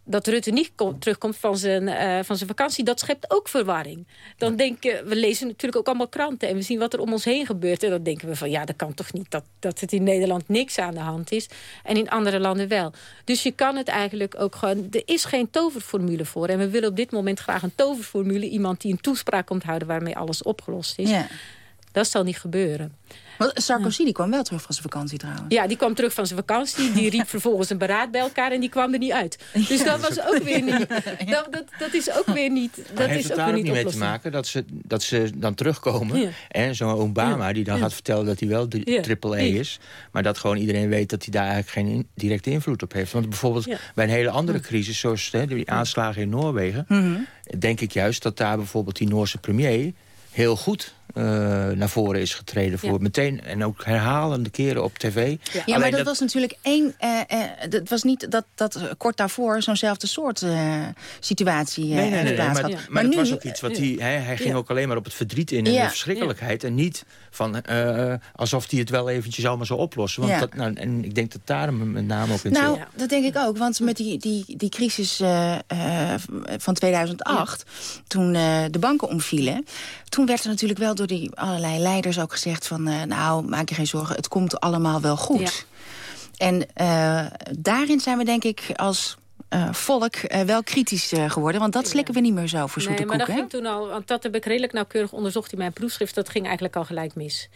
dat Rutte niet terugkomt van zijn, uh, van zijn vakantie, dat schept ook verwarring. Dan denken we lezen natuurlijk ook allemaal kranten en we zien wat er om ons heen gebeurt. En dan denken we van ja, dat kan toch niet dat, dat het in Nederland niks aan de hand is. En in andere landen wel. Dus je kan het eigenlijk ook gewoon... Er is geen toverformule voor. En we willen op dit moment graag een toverformule. Iemand die een toespraak komt houden waarmee alles opgelost is. Ja. Dat zal niet gebeuren. Sarkozy die kwam wel terug van zijn vakantie trouwens. Ja, die kwam terug van zijn vakantie. Die riep vervolgens een beraad bij elkaar en die kwam er niet uit. Dus dat was ook weer niet... Dat, dat, dat is ook weer niet Dat heeft is het ook daar weer niet mee te maken dat ze, dat ze dan terugkomen. En zo'n Obama die dan gaat vertellen dat hij wel de triple E is. Maar dat gewoon iedereen weet dat hij daar eigenlijk geen directe invloed op heeft. Want bijvoorbeeld bij een hele andere crisis, zoals hè, die aanslagen in Noorwegen... Mhm. denk ik juist dat daar bijvoorbeeld die Noorse premier heel goed naar voren is getreden. Voor meteen, en ook herhalende keren op tv. Ja, maar dat, was natuurlijk één... dat was niet dat, dat kort daarvoor zo'nzelfde soort situatie nee, nee, nee, maar, maar, maar, nu, was ook iets wat hij... Hij, hij ging ook alleen maar op het verdriet in en de verschrikkelijkheid. En niet van alsof hij het wel eventjes allemaal zou oplossen. Want dat, nou, en ik denk dat daar met name ook in Nou, dat denk ik ook. Want met die, die, die crisis van 2008... toen de banken omvielen... toen werd er natuurlijk wel door die allerlei leiders ook gezegd van... Uh, nou, maak je geen zorgen, het komt allemaal wel goed. En uh, daarin zijn we denk ik als uh, volk uh, wel kritisch uh, geworden. Want dat slikken we niet meer zo voor zoete nee, maar koek, dat ging toen al, want dat heb ik redelijk nauwkeurig onderzocht in mijn proefschrift. Dat ging eigenlijk al gelijk mis.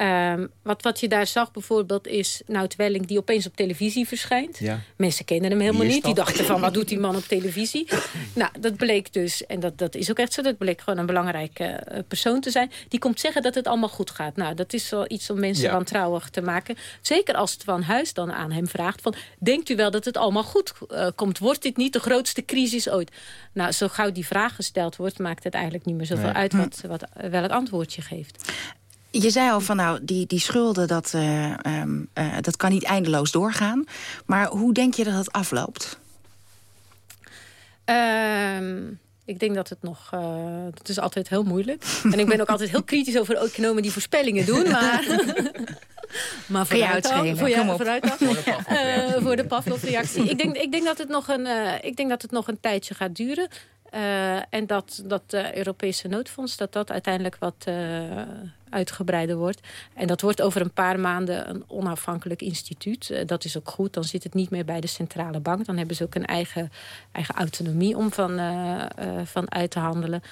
Um, wat, wat je daar zag bijvoorbeeld is Nout Welling die opeens op televisie verschijnt. Ja. Mensen kennen hem helemaal niet. Die dachten van wat doet die man op televisie? nou, dat bleek dus, en dat, dat is ook echt zo, dat bleek gewoon een belangrijke uh, persoon te zijn. Die komt zeggen dat het allemaal goed gaat. Nou, dat is wel iets om mensen wantrouwig te maken. Zeker als het Van Huis dan aan hem vraagt van denkt u wel dat het allemaal goed uh, komt? Wordt dit niet de grootste crisis ooit? Nou, zo gauw die vraag gesteld wordt, maakt het eigenlijk niet meer zoveel nee. uit wat, wat wel het antwoordje geeft. Je zei al van nou, die, die schulden, dat, uh, um, uh, dat kan niet eindeloos doorgaan. Maar hoe denk je dat het afloopt? Um, ik denk dat het nog... Uh, dat is altijd heel moeilijk. en ik ben ook altijd heel kritisch over economen die voorspellingen doen. Maar, maar vooruit dan. Voor, jou, vooruit dan. uh, voor de Pavlov-reactie. ik, denk, ik, denk dat het nog een, uh, ik denk dat het nog een tijdje gaat duren. Uh, en dat dat Europese noodfonds dat dat uiteindelijk wat uh, uitgebreider wordt. En dat wordt over een paar maanden een onafhankelijk instituut. dat is ook goed. Dan zit het niet meer bij de centrale bank. Dan hebben ze ook een eigen, eigen autonomie om van, van uit te handelen.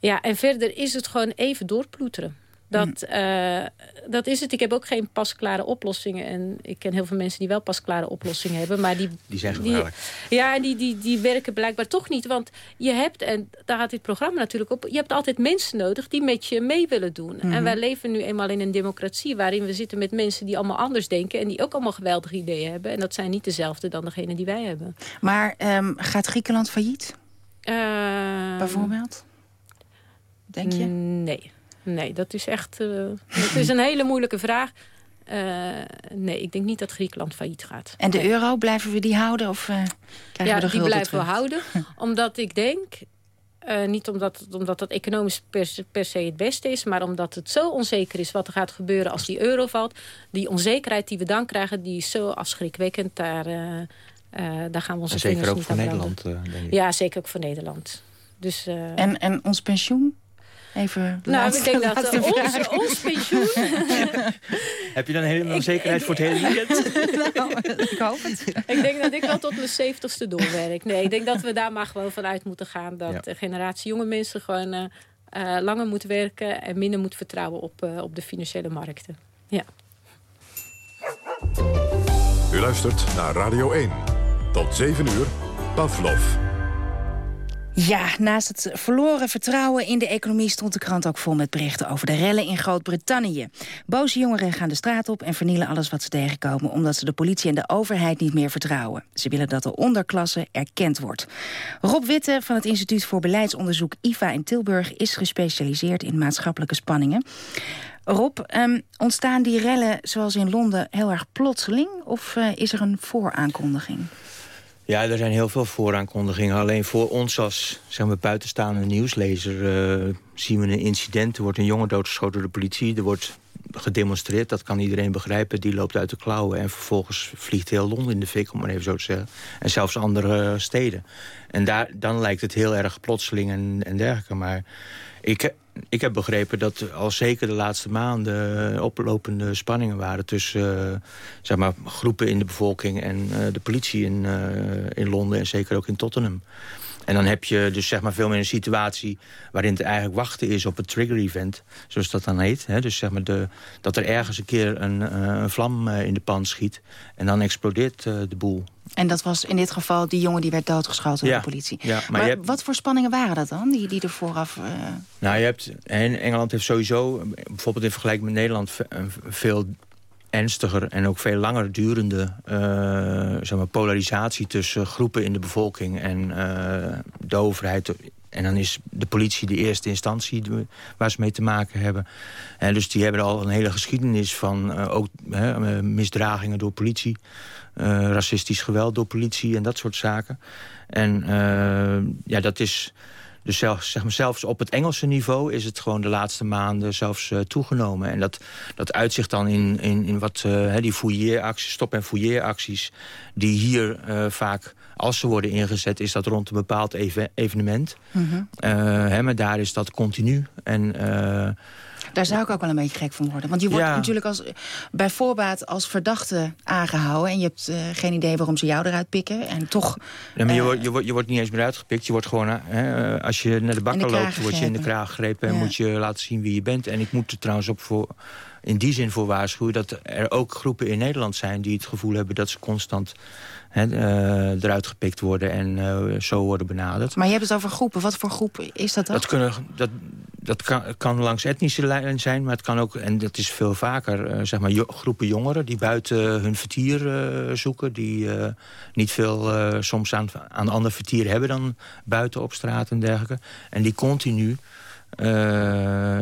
Ja, en verder is het gewoon even doorploeteren. Dat, uh, dat is het. Ik heb ook geen pasklare oplossingen. En ik ken heel veel mensen die wel pasklare oplossingen hebben. Maar die, die zijn gevaarlijk. Die, ja, die, die, die werken blijkbaar toch niet. Want je hebt, en daar gaat dit programma natuurlijk op... je hebt altijd mensen nodig die met je mee willen doen. Mm -hmm. En wij leven nu eenmaal in een democratie... waarin we zitten met mensen die allemaal anders denken... en die ook allemaal geweldige ideeën hebben. En dat zijn niet dezelfde dan degene die wij hebben. Maar um, gaat Griekenland failliet? Uh, Bijvoorbeeld? Denk je? Nee. Nee, dat is echt uh, dat is een hele moeilijke vraag. Uh, nee, ik denk niet dat Griekenland failliet gaat. En de euro, blijven we die houden? Of, uh, ja, we die blijven terug? we houden. omdat ik denk, uh, niet omdat, omdat dat economisch per, per, se het beste is... maar omdat het zo onzeker is wat er gaat gebeuren als die euro valt. Die onzekerheid die we dan krijgen, die is zo afschrikwekkend. Daar, daar gaan we onze en zeker ook voor Nederland, denk ik. Ja, zeker ook voor Nederland. Dus, en, en ons pensioen? Even nou, laatste, ik denk dat uh, ons, ons pensioen... Heb je dan helemaal zekerheid voor het hele weekend? nou, ik hoop het. ik denk dat ik wel tot mijn zeventigste doorwerk. Nee, ik denk dat we daar maar gewoon vanuit moeten gaan. Dat ja. de generatie jonge mensen gewoon uh, uh, langer moet werken... en minder moet vertrouwen op, uh, op de financiële markten. Ja. U luistert naar Radio 1. Tot 7 uur, Pavlov. Ja, naast het verloren vertrouwen in de economie... stond de krant ook vol met berichten over de rellen in Groot-Brittannië. Boze jongeren gaan de straat op en vernielen alles wat ze tegenkomen... omdat ze de politie en de overheid niet meer vertrouwen. Ze willen dat de onderklasse erkend wordt. Rob Witte van het Instituut voor Beleidsonderzoek IFA in Tilburg... is gespecialiseerd in maatschappelijke spanningen. Rob, um, ontstaan die rellen zoals in Londen heel erg plotseling... of uh, is er een vooraankondiging? Ja, er zijn heel veel vooraankondigingen. Alleen voor ons als zeg maar, buitenstaande nieuwslezer uh, zien we een incident. Er wordt een jongen doodgeschoten door de politie. Er wordt gedemonstreerd, dat kan iedereen begrijpen. Die loopt uit de klauwen en vervolgens vliegt heel Londen in de fik, om maar even zo te zeggen. En zelfs andere steden. En daar, dan lijkt het heel erg plotseling en, en dergelijke. Maar ik, ik heb begrepen dat al zeker de laatste maanden oplopende spanningen waren tussen uh, zeg maar, groepen in de bevolking en uh, de politie in, in Londen en zeker ook in Tottenham. En dan heb je dus zeg maar veel meer een situatie waarin het eigenlijk wachten is op het trigger-event, zoals dat dan heet. Hè? Dus zeg maar de, dat er ergens een keer een, een vlam in de pan schiet en dan explodeert de boel. En dat was in dit geval die jongen die werd doodgeschoten door de politie. Ja, maar maar je hebt, wat voor spanningen waren dat dan, die, die er vooraf... Uh... Nou, je hebt, en Engeland heeft sowieso, bijvoorbeeld in vergelijking met Nederland... veel ernstiger en ook veel langer durende uh, zeg maar, polarisatie... tussen groepen in de bevolking en uh, de overheid En dan is de politie de eerste instantie waar ze mee te maken hebben. En dus die hebben al een hele geschiedenis van ook misdragingen door politie. racistisch geweld door politie en dat soort zaken. En ja, dat is dus zelfs, zeg maar, zelfs op het Engelse niveau is het gewoon de laatste maanden zelfs toegenomen. En dat, dat uitzicht dan in, in, in wat die fouilleeracties, stop- en fouilleeracties... die hier vaak, als ze worden ingezet, is dat rond een bepaald even, evenement. Mm -hmm. hè, maar daar is dat continu. En daar zou ik ook wel een beetje gek van worden. Want je wordt natuurlijk als, bij voorbaat als verdachte aangehouden... en je hebt uh, geen idee waarom ze jou eruit pikken. En toch... Ja, maar je, uh, wordt, je, wordt, je wordt niet eens meer uitgepikt. Je wordt gewoon, uh, als je naar de bakker loopt, word je in de kraag gegrepen... en moet je laten zien wie je bent. En ik moet er trouwens ook voor, in die zin voor waarschuwen... dat er ook groepen in Nederland zijn die het gevoel hebben... dat ze constant He, uh, eruit gepikt worden en uh, zo worden benaderd. Maar je hebt het over groepen. Wat voor groepen is dat dan? Dat, kunnen, dat, dat kan, kan langs etnische lijnen zijn, maar het kan ook... en dat is veel vaker, uh, zeg maar, jo groepen jongeren... die buiten hun vertier zoeken... die niet veel soms aan, aan ander vertier hebben dan buiten op straat en dergelijke. En die continu,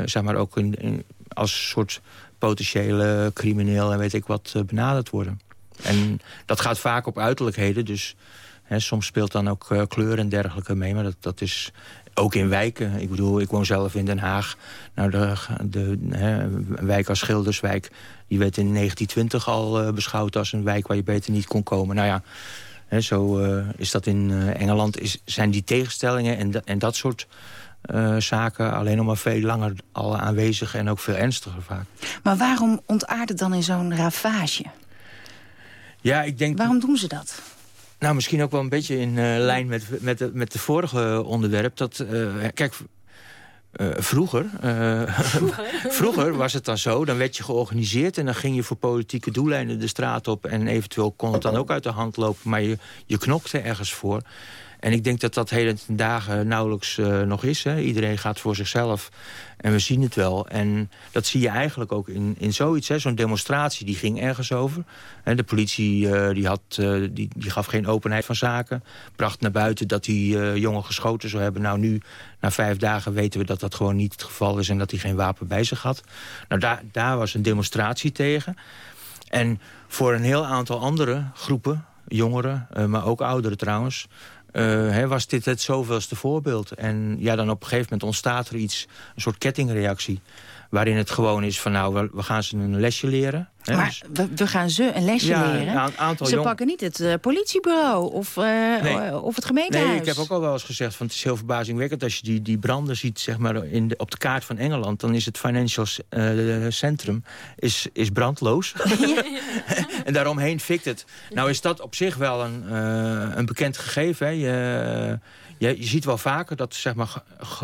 zeg maar, ook in, in, als soort potentiële crimineel... en weet ik wat, benaderd worden. En dat gaat vaak op uiterlijkheden. Dus hè, soms speelt dan ook uh, kleur en dergelijke mee. Maar dat, dat is ook in wijken. Ik bedoel, ik woon zelf in Den Haag. Nou, de, de hè, wijk als Schilderswijk... die werd in 1920 al uh, beschouwd als een wijk waar je beter niet kon komen. Nou ja, hè, zo is dat in Engeland. Is, zijn die tegenstellingen en, en dat soort... Uh, zaken alleen nog maar veel langer al aanwezig en ook veel ernstiger vaak. Maar waarom ontaart het dan in zo'n ravage? Ja, ik denk... Waarom doen ze dat? Nou, misschien ook wel een beetje in uh, lijn met, met, de, met de vorige onderwerp. Dat, uh, kijk, uh, vroeger, vroeger was het dan zo. Dan werd je georganiseerd en dan ging je voor politieke doeleinden de straat op. En eventueel kon het dan ook uit de hand lopen. Maar je, je knokte ergens voor. En ik denk dat dat heden dagen nauwelijks uh, nog is. Hè. Iedereen gaat voor zichzelf. En we zien het wel. En dat zie je eigenlijk ook in, in zoiets. Zo'n demonstratie die ging ergens over. De politie uh, die had, uh, die, die gaf geen openheid van zaken. Bracht naar buiten dat die jongen geschoten zou hebben. Nou nu, na vijf dagen weten we dat dat gewoon niet het geval is... en dat hij geen wapen bij zich had. Nou, daar, daar was een demonstratie tegen. En voor een heel aantal andere groepen, jongeren, maar ook ouderen trouwens... He, was dit het zoveelste voorbeeld. En ja, dan op een gegeven moment ontstaat er iets, een soort kettingreactie. Waarin het gewoon is van nou, we, gaan ze een lesje leren. He, maar we, we, gaan ze een lesje ja, leren? Een aantal ze jong... pakken niet het uh, politiebureau of, uh, nee. of het gemeentehuis. Nee, ik heb ook al wel eens gezegd van het is heel verbazingwekkend... als je die, die branden ziet zeg maar, in de, op de kaart van Engeland... dan is het Financial Centrum is, is brandloos. en daaromheen fikt het. Nou is dat op zich wel een, een bekend gegeven. Hè. Je, je, je ziet wel vaker dat zeg maar,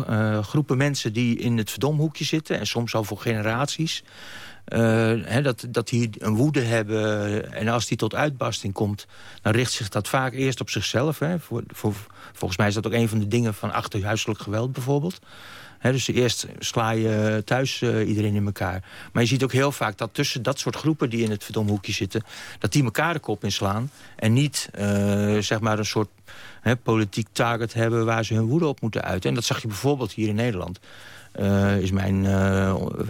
uh, groepen mensen die in het verdomhoekje zitten... en soms al voor generaties... Hè, dat, dat die een woede hebben en als die tot uitbarsting komt... dan richt zich dat vaak eerst op zichzelf. Hè. Voor, voor, volgens mij is dat ook een van de dingen van achterhuiselijk geweld bijvoorbeeld. Dus eerst sla je thuis uh, iedereen in elkaar. Maar je ziet ook heel vaak dat tussen dat soort groepen... die in het verdomhoekje zitten, dat die elkaar de kop inslaan... en niet uh, zeg maar een soort he, politiek target hebben... waar ze hun woede op moeten uiten. En dat zag je bijvoorbeeld hier in Nederland. Uh, is mijn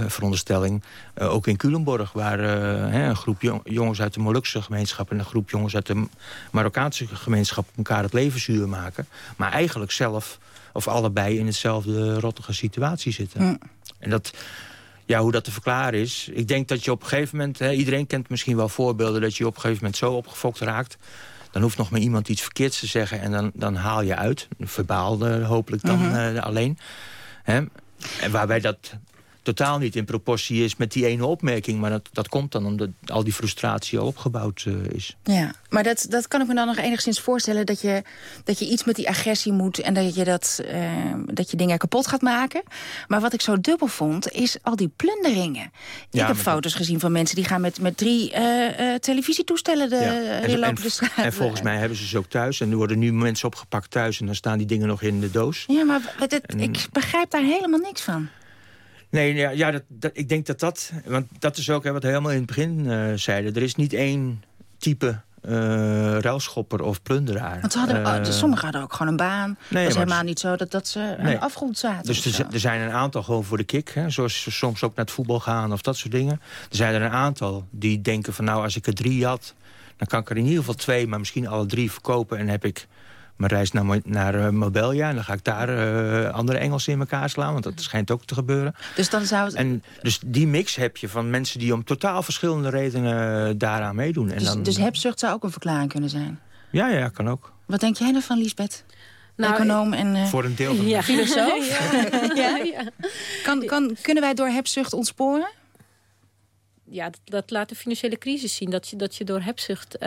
veronderstelling. Ook in Culemborg, waar een groep jong jongens uit de Molukse gemeenschap... en een groep jongens uit de Marokkaanse gemeenschap... elkaar het leven zuur maken. Maar eigenlijk zelf, of allebei, in hetzelfde rottige situatie zitten. Mm. En dat... Ja, hoe dat te verklaren is. Ik denk dat je op een gegeven moment... Hè, iedereen kent misschien wel voorbeelden... dat je op een gegeven moment zo opgefokt raakt... dan hoeft nog maar iemand iets verkeerds te zeggen... en dan, dan haal je uit. Verbaal hopelijk dan mm -hmm. alleen. Hè? En waarbij dat totaal niet in proportie is met die ene opmerking. Maar dat, dat komt dan omdat al die frustratie al opgebouwd uh, is. Ja, maar dat, dat kan ik me dan nog enigszins voorstellen... dat je, dat je iets met die agressie moet en dat je, dat, uh, dat je dingen kapot gaat maken. Maar wat ik zo dubbel vond, is al die plunderingen. Ik heb foto's dat... gezien van mensen die gaan met, met drie uh, televisietoestellen de, ja. en, en, de straat. En volgens mij hebben ze ze ook thuis. En er worden nu mensen opgepakt thuis en dan staan die dingen nog in de doos. Ja, maar het, het, en... ik begrijp daar helemaal niks van. Nee, ja, ja dat, dat, ik denk dat dat... Want dat is ook hè, wat we helemaal in het begin uh, zeiden. Er is niet één type uh, ruilschopper of plunderaar. Want hadden, uh, sommigen hadden ook gewoon een baan. Het was helemaal niet zo dat, dat ze nee. afgrond zaten. Dus er, er, zijn een aantal gewoon voor de kick. Hè, zoals ze soms ook naar het voetbal gaan of dat soort dingen. Er zijn er een aantal die denken van nou als ik er drie had... dan kan ik er in ieder geval twee, maar misschien alle drie verkopen... en heb ik mijn reis naar, naar uh, Mobelia. En dan ga ik daar uh, andere Engelsen in elkaar slaan. Want dat schijnt ook te gebeuren. Dus, dan zou het... en, dus die mix heb je van mensen die om totaal verschillende redenen uh, daaraan meedoen. En dus, dan... dus hebzucht zou ook een verklaring kunnen zijn? Ja, ja, kan ook. Wat denk jij ervan, Lisbeth? Nou, Econoom en Voor een deel van ja, filosoof. ja. ja. Kan, kan, kunnen wij door hebzucht ontsporen? Ja, dat, dat, laat de financiële crisis zien. Dat je, dat je door hebzucht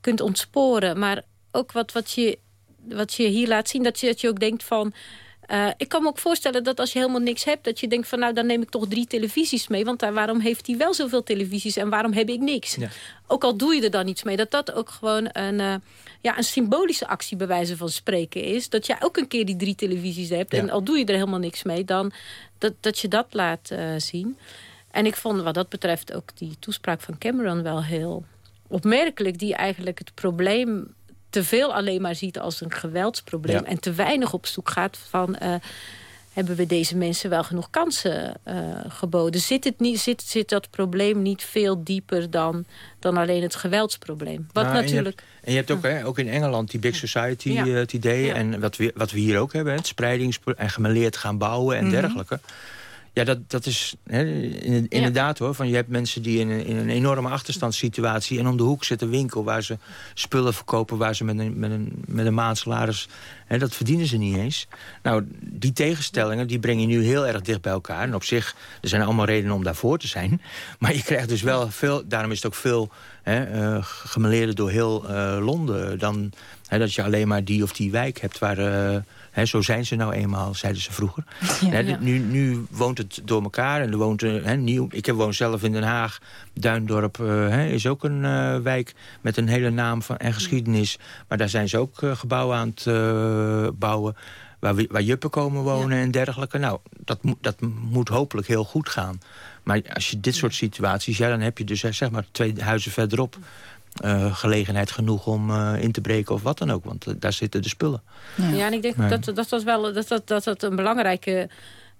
kunt ontsporen. Maar ook wat, wat, je, wat je hier laat zien, dat je, dat je ook denkt van... Uh, ik kan me ook voorstellen dat als je helemaal niks hebt... dat je denkt van nou, dan neem ik toch drie televisies mee. Want daar, waarom heeft hij wel zoveel televisies en waarom heb ik niks? Ja. Ook al doe je er dan iets mee. Dat dat ook gewoon een, uh, ja, een symbolische actie bij wijze van spreken is. Dat jij ook een keer die drie televisies hebt. Ja. En al doe je er helemaal niks mee, dan dat, dat je dat laat uh, zien. En ik vond wat dat betreft ook die toespraak van Cameron wel heel opmerkelijk. Die eigenlijk het probleem te veel alleen maar ziet als een geweldsprobleem... en te weinig op zoek gaat van... Uh, hebben we deze mensen wel genoeg kansen uh, geboden? Zit, het niet, zit, zit dat probleem niet veel dieper dan, dan alleen het geweldsprobleem? Wat nou, natuurlijk... En je hebt, en je hebt ook, hè, ook in Engeland die Big Society ja. uh, het idee... en wat we, wat we hier ook hebben, het spreidings- en gemeleerd gaan bouwen en mm -hmm. dergelijke... Ja, dat, dat is hè, inderdaad ja. hoor. Van je hebt mensen die in een, in een enorme achterstandssituatie... en om de hoek zit een winkel waar ze spullen verkopen... waar ze met een, met een, met een maandsalaris... Hè, dat verdienen ze niet eens. Nou, die tegenstellingen die breng je nu heel erg dicht bij elkaar. En op zich, er zijn allemaal redenen om daarvoor te zijn. Maar je krijgt dus wel veel... Daarom is het ook veel hè, uh, gemeleerder door heel uh, Londen... dan hè, dat je alleen maar die of die wijk hebt waar... Uh, He, zo zijn ze nou eenmaal, zeiden ze vroeger. Ja, he, ja. nu, nu, woont het door elkaar. En er woont een, nieuw, ik woon zelf in Den Haag. Duindorp uh, is ook een uh, wijk met een hele naam van, en geschiedenis. Maar daar zijn ze ook uh, gebouwen aan het bouwen. Waar, waar juppen komen wonen en dergelijke. Nou, dat, dat moet hopelijk heel goed gaan. Maar als je dit soort situaties... Ja, dan heb je dus zeg maar twee huizen verderop uh, gelegenheid genoeg om uh, in te breken of wat dan ook. Want uh, daar zitten de spullen. Ja, ja en ik denk dat, dat, dat, wel, dat, dat, dat dat een belangrijke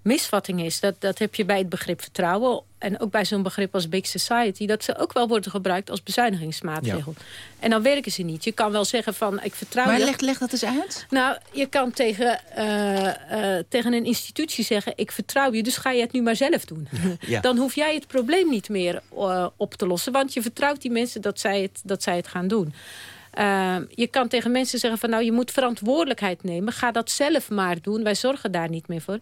misvatting is. Dat, dat heb je bij het begrip vertrouwen. En ook bij zo'n begrip als Big Society. Dat ze ook wel worden gebruikt als bezuinigingsmaatregel. Ja. En dan werken ze niet. Je kan wel zeggen van ik vertrouw maar je. leg, leg dat eens uit. Nou, je kan tegen, uh, uh, tegen een institutie zeggen ik vertrouw je. Dus ga je het nu maar zelf doen. Ja. Dan hoef jij het probleem niet meer uh, op te lossen. Want je vertrouwt die mensen dat zij het, dat zij het gaan doen. Uh, je kan tegen mensen zeggen van nou je moet verantwoordelijkheid nemen. Ga dat zelf maar doen. Wij zorgen daar niet meer voor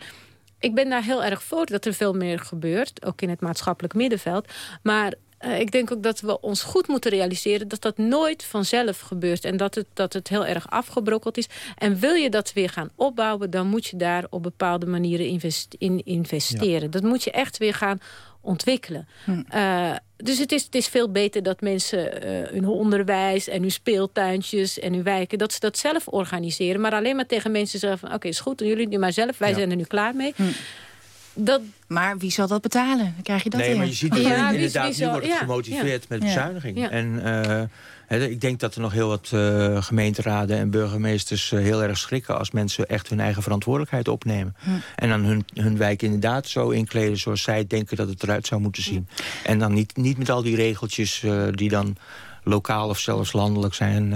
ik ben daar heel erg voor dat er veel meer gebeurt. Ook in het maatschappelijk middenveld. Maar uh, ik denk ook dat we ons goed moeten realiseren... dat dat nooit vanzelf gebeurt. En dat het, dat het heel erg afgebrokkeld is. En wil je dat weer gaan opbouwen... dan moet je daar op bepaalde manieren in investeren. Ja. Dat moet je echt weer gaan ontwikkelen. Hm. Uh, dus het is, het is veel beter dat mensen uh, hun onderwijs en hun speeltuintjes en hun wijken... dat ze dat zelf organiseren. Maar alleen maar tegen mensen zeggen van... oké, okay, is goed, doen jullie nu maar zelf. Wij ja. zijn er nu klaar mee. Hm. Dat... Maar wie zal dat betalen? Dan krijg je dat Nee, in. maar je ziet ja, inderdaad, wie, wie nu wordt het gemotiveerd met bezuiniging. En uh, ik denk dat er nog heel wat uh, gemeenteraden en burgemeesters uh, heel erg schrikken... als mensen echt hun eigen verantwoordelijkheid opnemen. Hm. En dan hun, hun wijk inderdaad zo inkleden zoals zij denken dat het eruit zou moeten zien. Hm. En dan niet, niet met al die regeltjes uh, die dan lokaal of zelfs landelijk zijn...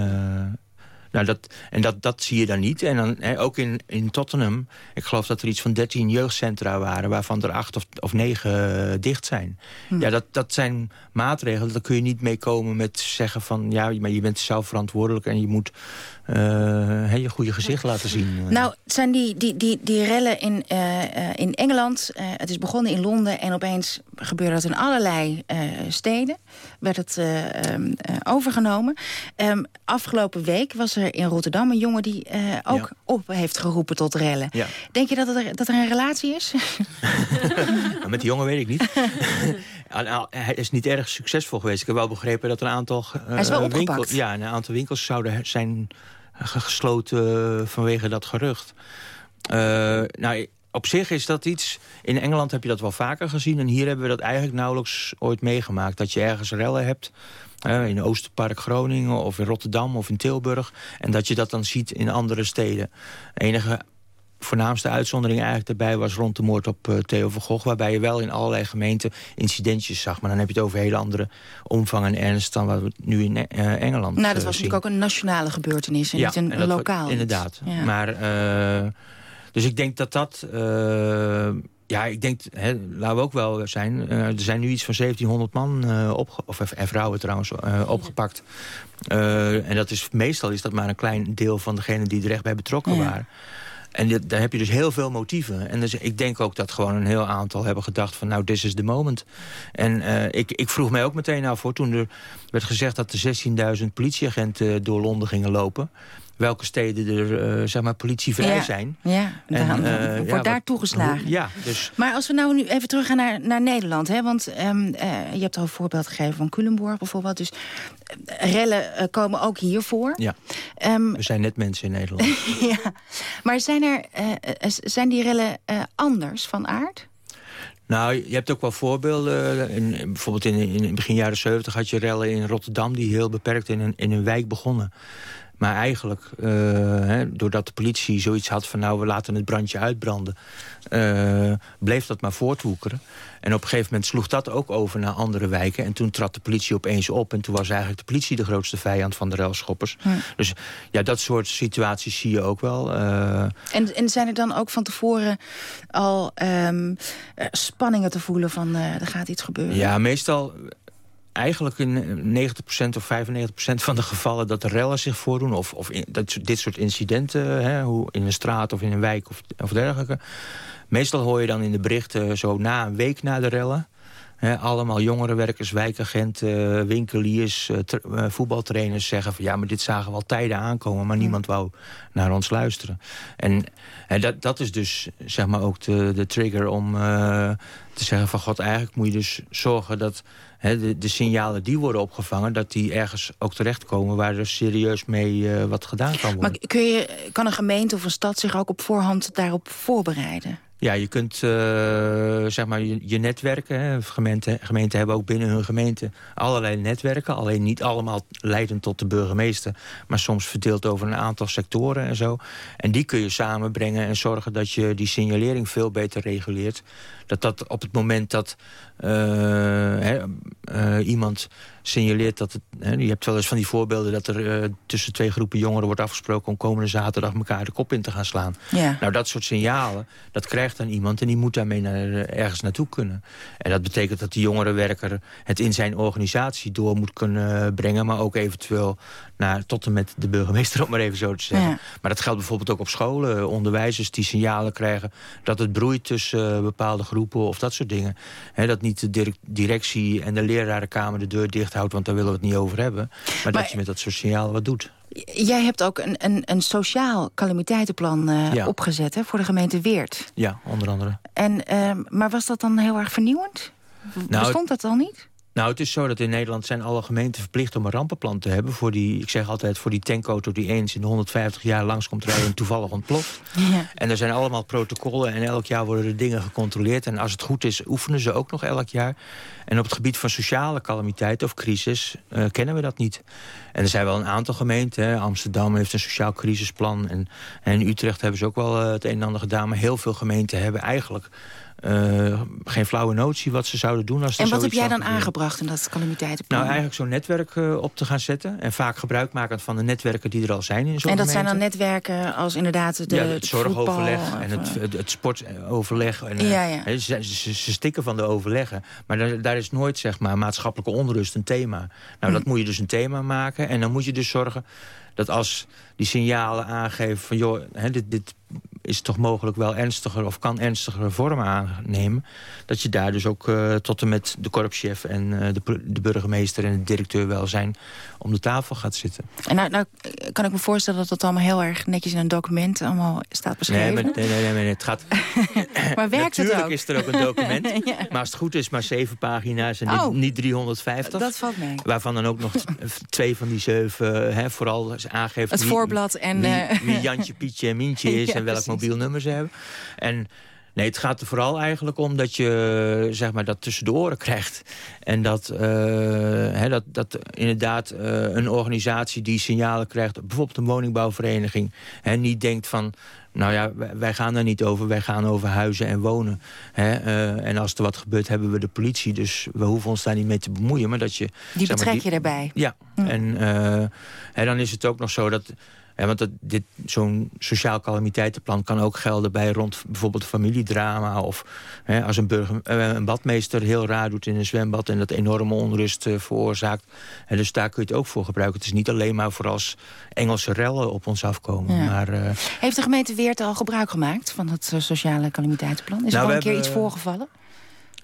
Nou, dat, en dat, dat zie je dan niet. En dan, he, ook in, in Tottenham, ik geloof dat er iets van 13 jeugdcentra waren... waarvan er acht of, of negen uh, dicht zijn. Hm. Ja, dat, dat zijn maatregelen, daar kun je niet mee komen met zeggen van... ja, maar je bent zelf verantwoordelijk en je moet uh, je goede gezicht laten zien. Nou, zijn die, die, die, die rellen in, uh, in Engeland, het is begonnen in Londen... en opeens gebeurde dat in allerlei steden, werd het um, overgenomen. Um, afgelopen week was er in Rotterdam een jongen die ook ja. op heeft geroepen tot rellen. Ja. Denk je dat er, dat er een relatie is? nou, met die jongen weet ik niet. Hij is niet erg succesvol geweest. Ik heb wel begrepen dat een aantal winkels, ja, een aantal winkels zouden zijn gesloten vanwege dat gerucht. Uh, nou, op zich is dat iets... In Engeland heb je dat wel vaker gezien. En hier hebben we dat eigenlijk nauwelijks ooit meegemaakt. Dat je ergens rellen hebt uh, in Oosterpark Groningen of in Rotterdam of in Tilburg. En dat je dat dan ziet in andere steden. De enige voornaamste uitzondering eigenlijk daarbij was rond de moord op uh, Theo van Gogh... waarbij je wel in allerlei gemeenten incidentjes zag. Maar dan heb je het over hele andere omvang en ernst... dan wat we nu in uh, Engeland Nou, dat was natuurlijk ook een nationale gebeurtenis en ja, niet een, en lokaal. Inderdaad. Ja. Maar, uh, dus ik denk dat dat... ja, ik denk, hè, laten we ook wel zijn... er zijn nu iets van 1700 man of, en vrouwen trouwens opgepakt. en dat is, meestal is dat maar een klein deel van degenen die er echt bij betrokken ja. waren. En daar heb je dus heel veel motieven. En dus ik denk ook dat gewoon een heel aantal hebben gedacht van... nou, this is the moment. En uh, ik, ik vroeg mij ook meteen af, voor toen er werd gezegd... dat er 16.000 politieagenten door Londen gingen lopen welke steden er uh, zeg maar politievrij ja, zijn. Ja, en, uh, wordt ja, daar toegeslagen. Hoe, ja, dus... Maar als we nou nu even teruggaan naar, naar Nederland. Hè, want um, uh, je hebt al een voorbeeld gegeven van Culemborg bijvoorbeeld. Dus rellen komen ook hier voor. Ja, um, we zijn net mensen in Nederland. ja, maar zijn, er, zijn die rellen anders van aard? Nou, je hebt ook wel voorbeelden. In, bijvoorbeeld in, in begin jaren 70 had je rellen in Rotterdam... die heel beperkt in een, in een wijk begonnen. Maar eigenlijk, uh, hè, doordat de politie zoiets had van... nou, we laten het brandje uitbranden... Uh, bleef dat maar voortwoekeren. En op een gegeven moment sloeg dat ook over naar andere wijken. En toen trad de politie opeens op. En toen was eigenlijk de politie de grootste vijand van de relschoppers. Hm. Dus ja, dat soort situaties zie je ook wel. Uh... En, en zijn er dan ook van tevoren al um, spanningen te voelen van... er gaat iets gebeuren? Ja, meestal eigenlijk in 90% of 95% van de gevallen dat de rellen zich voordoen... of, of in, dat, dit soort incidenten, hè, hoe in een straat of in een wijk of, of dergelijke... meestal hoor je dan in de berichten zo na een week na de rellen... He, allemaal jongerenwerkers, wijkagenten, winkeliers, uh, voetbaltrainers zeggen van... ja, maar dit zagen we al tijden aankomen, maar niemand wou naar ons luisteren. En, en dat, dat is dus zeg maar ook de, de trigger om uh, te zeggen van... god, eigenlijk moet je dus zorgen dat he, de, de, signalen die worden opgevangen... dat die ergens ook terechtkomen waar er serieus mee uh, wat gedaan kan worden. Maar kun je, kan een gemeente of een stad zich ook op voorhand daarop voorbereiden? Ja, je kunt uh, zeg maar je, je netwerken. Hè. Gemeenten, gemeenten hebben ook binnen hun gemeente allerlei netwerken. Alleen niet allemaal leidend tot de burgemeester. Maar soms verdeeld over een aantal sectoren en zo. En die kun je samenbrengen en zorgen dat je die signalering veel beter reguleert. Dat dat op het moment dat uh, hè, uh, iemand signaleert dat het... Hè, je hebt wel eens van die voorbeelden dat er uh, tussen twee groepen jongeren wordt afgesproken... om komende zaterdag elkaar de kop in te gaan slaan. Ja. Nou, dat soort signalen, dat krijgt dan iemand... en die moet daarmee naar, ergens naartoe kunnen. En dat betekent dat die jongerenwerker het in zijn organisatie door moet kunnen brengen... maar ook eventueel naar, tot en met de burgemeester, om maar even zo te zeggen. Ja. Maar dat geldt bijvoorbeeld ook op scholen. Onderwijzers die signalen krijgen dat het broeit tussen bepaalde groepen... of dat soort dingen. He, dat niet de directie en de lerarenkamer de deur dicht houdt... want daar willen we het niet over hebben. Maar, maar dat je met dat soort signalen wat doet. Jij hebt ook een, een, een sociaal calamiteitenplan uh, ja. opgezet hè, voor de gemeente Weert. Ja, onder andere. En, uh, maar was dat dan heel erg vernieuwend? Nou, Bestond dat al niet? Nou, het is zo dat in Nederland zijn alle gemeenten verplicht om een rampenplan te hebben. Voor die, ik zeg altijd, voor die tankauto die eens in de 150 jaar langskomt rijden en toevallig ontploft. Ja. En er zijn allemaal protocollen en elk jaar worden er dingen gecontroleerd. En als het goed is, oefenen ze ook nog elk jaar. En op het gebied van sociale calamiteit of crisis uh, kennen we dat niet. En er zijn wel een aantal gemeenten. Hè. Amsterdam heeft een sociaal crisisplan. En, en in Utrecht hebben ze ook wel uh, het een en ander gedaan. Maar heel veel gemeenten hebben eigenlijk... Uh, geen flauwe notie wat ze zouden doen. Als en wat heb jij dan aangebracht in dat calamiteitenplan? Nou, eigenlijk zo'n netwerk uh, op te gaan zetten. En vaak gebruik maken van de netwerken die er al zijn in zo'n En dat gemeente. zijn dan netwerken als inderdaad de ja, het zorgoverleg voetbal, en het, het, het sportoverleg. En, ja, ja. He, ze, ze, ze, stikken van de overleggen. Maar daar, daar, is nooit zeg maar, maatschappelijke onrust een thema. Nou, hm. dat moet je dus een thema maken. En dan moet je dus zorgen dat als die signalen aangeven van... joh, hè, dit, dit is toch mogelijk wel ernstiger of kan ernstigere vormen aannemen... dat je daar dus ook uh, tot en met de korpschef en uh, de, de, burgemeester en de directeur welzijn om de tafel gaat zitten. En nou, nou kan ik me voorstellen dat dat allemaal heel erg netjes in een document allemaal staat beschreven. Nee, maar, nee, nee, nee, nee het gaat... maar werkt Natuurlijk het ook? is er ook een document, ja. maar als het goed is maar zeven pagina's en oh, niet, niet 350. Dat valt mee. Waarvan dan ook nog twee van die zeven hè, vooral aangeeft... Het wie, voorblad en... Wie, wie Jantje, Pietje en Mientje is ja, en welk precies. Mobiel nummer ze hebben. En Nee, het gaat er vooral eigenlijk om dat je zeg maar, dat tussen de oren krijgt. En dat, uh, dat, dat inderdaad uh, een organisatie die signalen krijgt... bijvoorbeeld een woningbouwvereniging... Hè, niet denkt van... Nou ja, wij gaan daar niet over. Wij gaan over huizen en wonen. Hè? Uh, en als er wat gebeurt, hebben we de politie. Dus we hoeven ons daar niet mee te bemoeien. Maar dat je, die betrek maar, die, je daarbij. Ja, en, uh, en dan is het ook nog zo dat ja, want dit, zo'n sociaal calamiteitenplan kan ook gelden bij rond bijvoorbeeld familiedrama. Of hè, als een, burger, eh, een badmeester heel raar doet in een zwembad en dat enorme onrust uh, veroorzaakt. En dus daar kun je het ook voor gebruiken. Het is niet alleen maar voor als Engelse rellen op ons afkomen. Maar, uh, Heeft de gemeente Weert al gebruik gemaakt van het sociale calamiteitenplan? Is er nou, al een keer iets voorgevallen?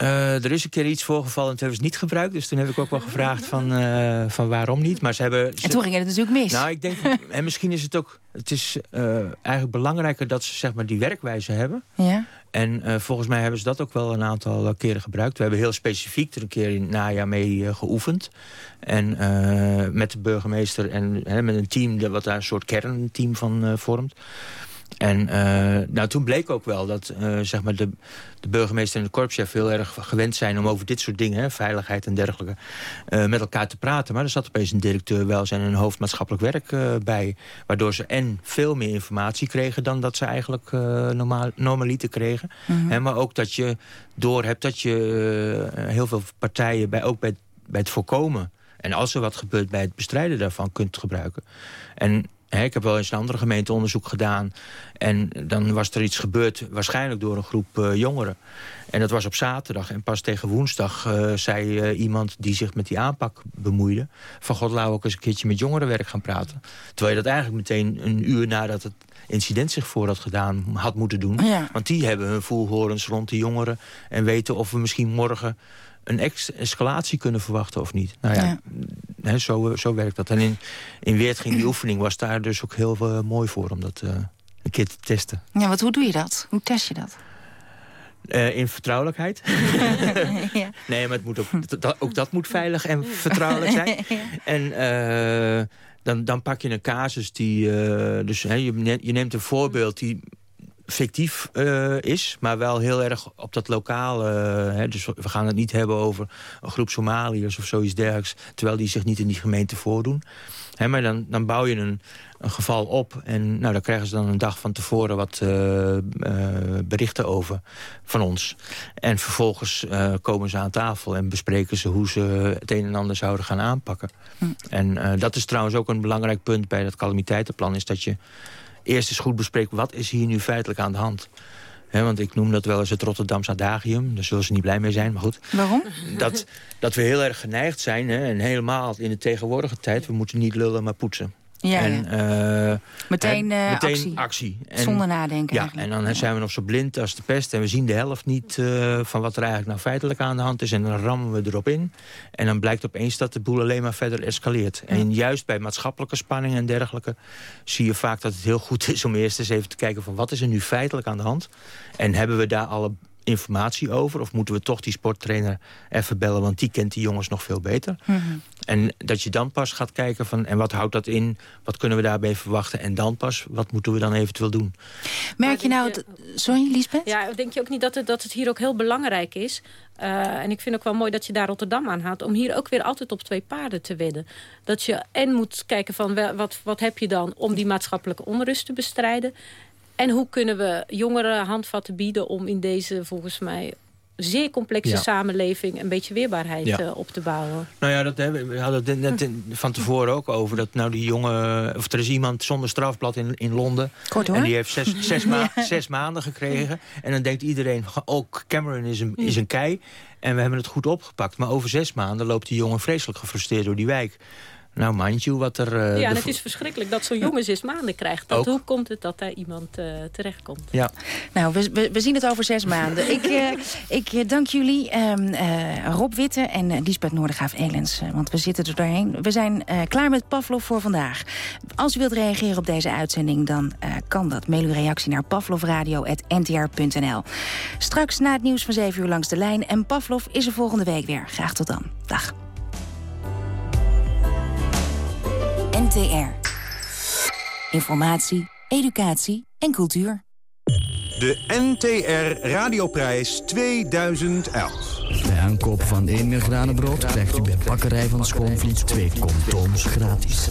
Uh, er is een keer iets voorgevallen en toen hebben ze het niet gebruikt. Dus toen heb ik ook wel gevraagd van, uh, van waarom niet. Maar ze hebben, En toen ging het natuurlijk mis. Nou, ik denk, en misschien is het ook... Het is uh, eigenlijk belangrijker dat ze zeg maar, die werkwijze hebben. Ja. En volgens mij hebben ze dat ook wel een aantal keren gebruikt. We hebben heel specifiek er een keer in het najaar mee geoefend. En met de burgemeester en met een team... wat daar een soort kernteam van vormt. En uh, nou, toen bleek ook wel dat uh, zeg maar de, de burgemeester en de korpschef heel erg gewend zijn om over dit soort dingen, hè, veiligheid en dergelijke, uh, met elkaar te praten. Maar er zat opeens een directeur welzijn en een hoofdmaatschappelijk werk bij. Waardoor ze en veel meer informatie kregen dan dat ze eigenlijk normaal, normaliter kregen. Mm -hmm. hè, maar ook dat je door hebt dat je heel veel partijen, bij, ook bij, bij het voorkomen en als er wat gebeurt bij het bestrijden daarvan kunt gebruiken. En ik heb wel eens een andere gemeente onderzoek gedaan. En dan was er iets gebeurd, waarschijnlijk door een groep uh, jongeren. En dat was op zaterdag. En pas tegen woensdag uh, zei uh, iemand die zich met die aanpak bemoeide... van god, laten we ook eens een keertje met jongerenwerk gaan praten. Terwijl je dat eigenlijk meteen een uur nadat het incident zich voor had gedaan had moeten doen. Ja. Want die hebben hun voelhorens rond de jongeren... en weten of we misschien morgen een escalatie kunnen verwachten of niet. Nou ja, ja. zo, zo werkt dat. En in, in Weert ging die oefening was daar dus ook heel uh, mooi voor om dat een keer te testen. Ja, wat hoe doe je dat? Hoe test je dat? Uh, in vertrouwelijkheid. ja. Nee, maar het moet ook, dat, ook dat moet veilig en vertrouwelijk zijn. En dan, dan pak je een casus die... dus je, je neemt een voorbeeld die fictief uh, is, maar wel heel erg op dat lokale... Uh, hè, dus we gaan het niet hebben over een groep Somaliërs of zoiets dergelijks... terwijl die zich niet in die gemeente voordoen. Hè, maar dan, dan bouw je een, een geval op en nou, daar krijgen ze dan een dag van tevoren... wat uh, berichten over van ons. En vervolgens komen ze aan tafel en bespreken ze... hoe ze het een en ander zouden gaan aanpakken. Hm. En dat is trouwens ook een belangrijk punt bij dat calamiteitenplan... is dat je eerst eens goed bespreken... wat is hier nu feitelijk aan de hand? He, want ik noem dat wel eens het Rotterdamse adagium. Daar zullen ze niet blij mee zijn, maar goed. Waarom? Dat, dat we heel erg geneigd zijn, en helemaal in de tegenwoordige tijd... we moeten niet lullen, maar poetsen. Ja, en, ja. Uh, meteen, uh, meteen actie. actie. En, Zonder nadenken Ja, eigenlijk. en dan zijn we nog zo blind als de pest... en we zien de helft niet uh, van wat er eigenlijk nou feitelijk aan de hand is... en dan rammen we erop in. En dan blijkt opeens dat de boel alleen maar verder escaleert. En juist bij maatschappelijke spanningen en dergelijke... zie je vaak dat het heel goed is om eerst eens even te kijken... van wat is er nu feitelijk aan de hand? En hebben we daar alle informatie over? Of moeten we toch die sporttrainer even bellen... want die kent die jongens nog veel beter? Mm -hmm. En dat je dan pas gaat kijken van... en wat houdt dat in? Wat kunnen we daarbij verwachten? En dan pas, wat moeten we dan eventueel doen? Merk je nou... Het... Sorry, Liesbeth? Ja, denk je ook niet dat het, dat het hier ook heel belangrijk is... Uh, en ik vind ook wel mooi dat je daar Rotterdam aan haalt... om hier ook weer altijd op twee paarden te wedden. Dat je en moet kijken van wel, wat, wat heb je dan... om die maatschappelijke onrust te bestrijden... En hoe kunnen we jongeren handvatten bieden om in deze volgens mij zeer complexe ja. samenleving een beetje weerbaarheid ja. uh, op te bouwen. Nou ja, dat hebben we hadden het net van tevoren ook over. Dat nou die jongen, of er is iemand zonder strafblad in, in Londen. Kort hoor. En die heeft zes, zes, ma zes maanden gekregen. En dan denkt iedereen, ook Cameron is een, is een kei. En we hebben het goed opgepakt. Maar over zes maanden loopt die jongen vreselijk gefrustreerd door die wijk. Nou, mind you, wat er... Uh, ja, en het is verschrikkelijk dat zo'n jongen zes maanden krijgt. Dat, hoe komt het dat daar iemand uh, terechtkomt? Ja. Nou, we, we, we, zien het over zes maanden. ik, uh, ik dank jullie, um, Rob Witte en Lisbeth Noordegaaf-Elens. want we zitten er doorheen. We zijn klaar met Pavlov voor vandaag. Als u wilt reageren op deze uitzending, dan kan dat. Mail uw reactie naar pavlovradio.ntr.nl. Straks na het nieuws van 7 uur langs de lijn. En Pavlov is er volgende week weer. Graag tot dan. Dag. NTR. Informatie, educatie en cultuur. de NTR Radioprijs 2011. Bij aankoop van 1 milligranenbrood krijgt u bij Bakkerij van Schoonvliet twee condooms gratis.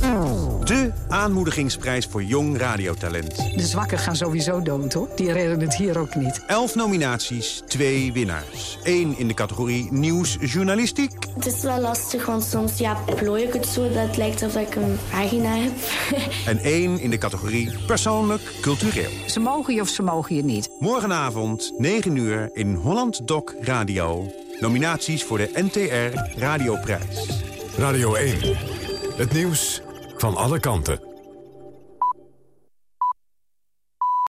De aanmoedigingsprijs voor jong radiotalent. De zwakken gaan sowieso dood, hoor. Die redden het hier ook niet. 11 nominaties, twee winnaars. Eén in de categorie Nieuws Journalistiek. Het is wel lastig, want soms ja, plooi ik het zo dat het lijkt alsof ik een pagina heb. en één in de categorie Persoonlijk Cultureel. Ze mogen je of ze mogen je niet. Morgenavond, 9 uur, in Holland Doc Radio. Nominaties voor de NTR Radioprijs. Radio 1. Het nieuws van alle kanten.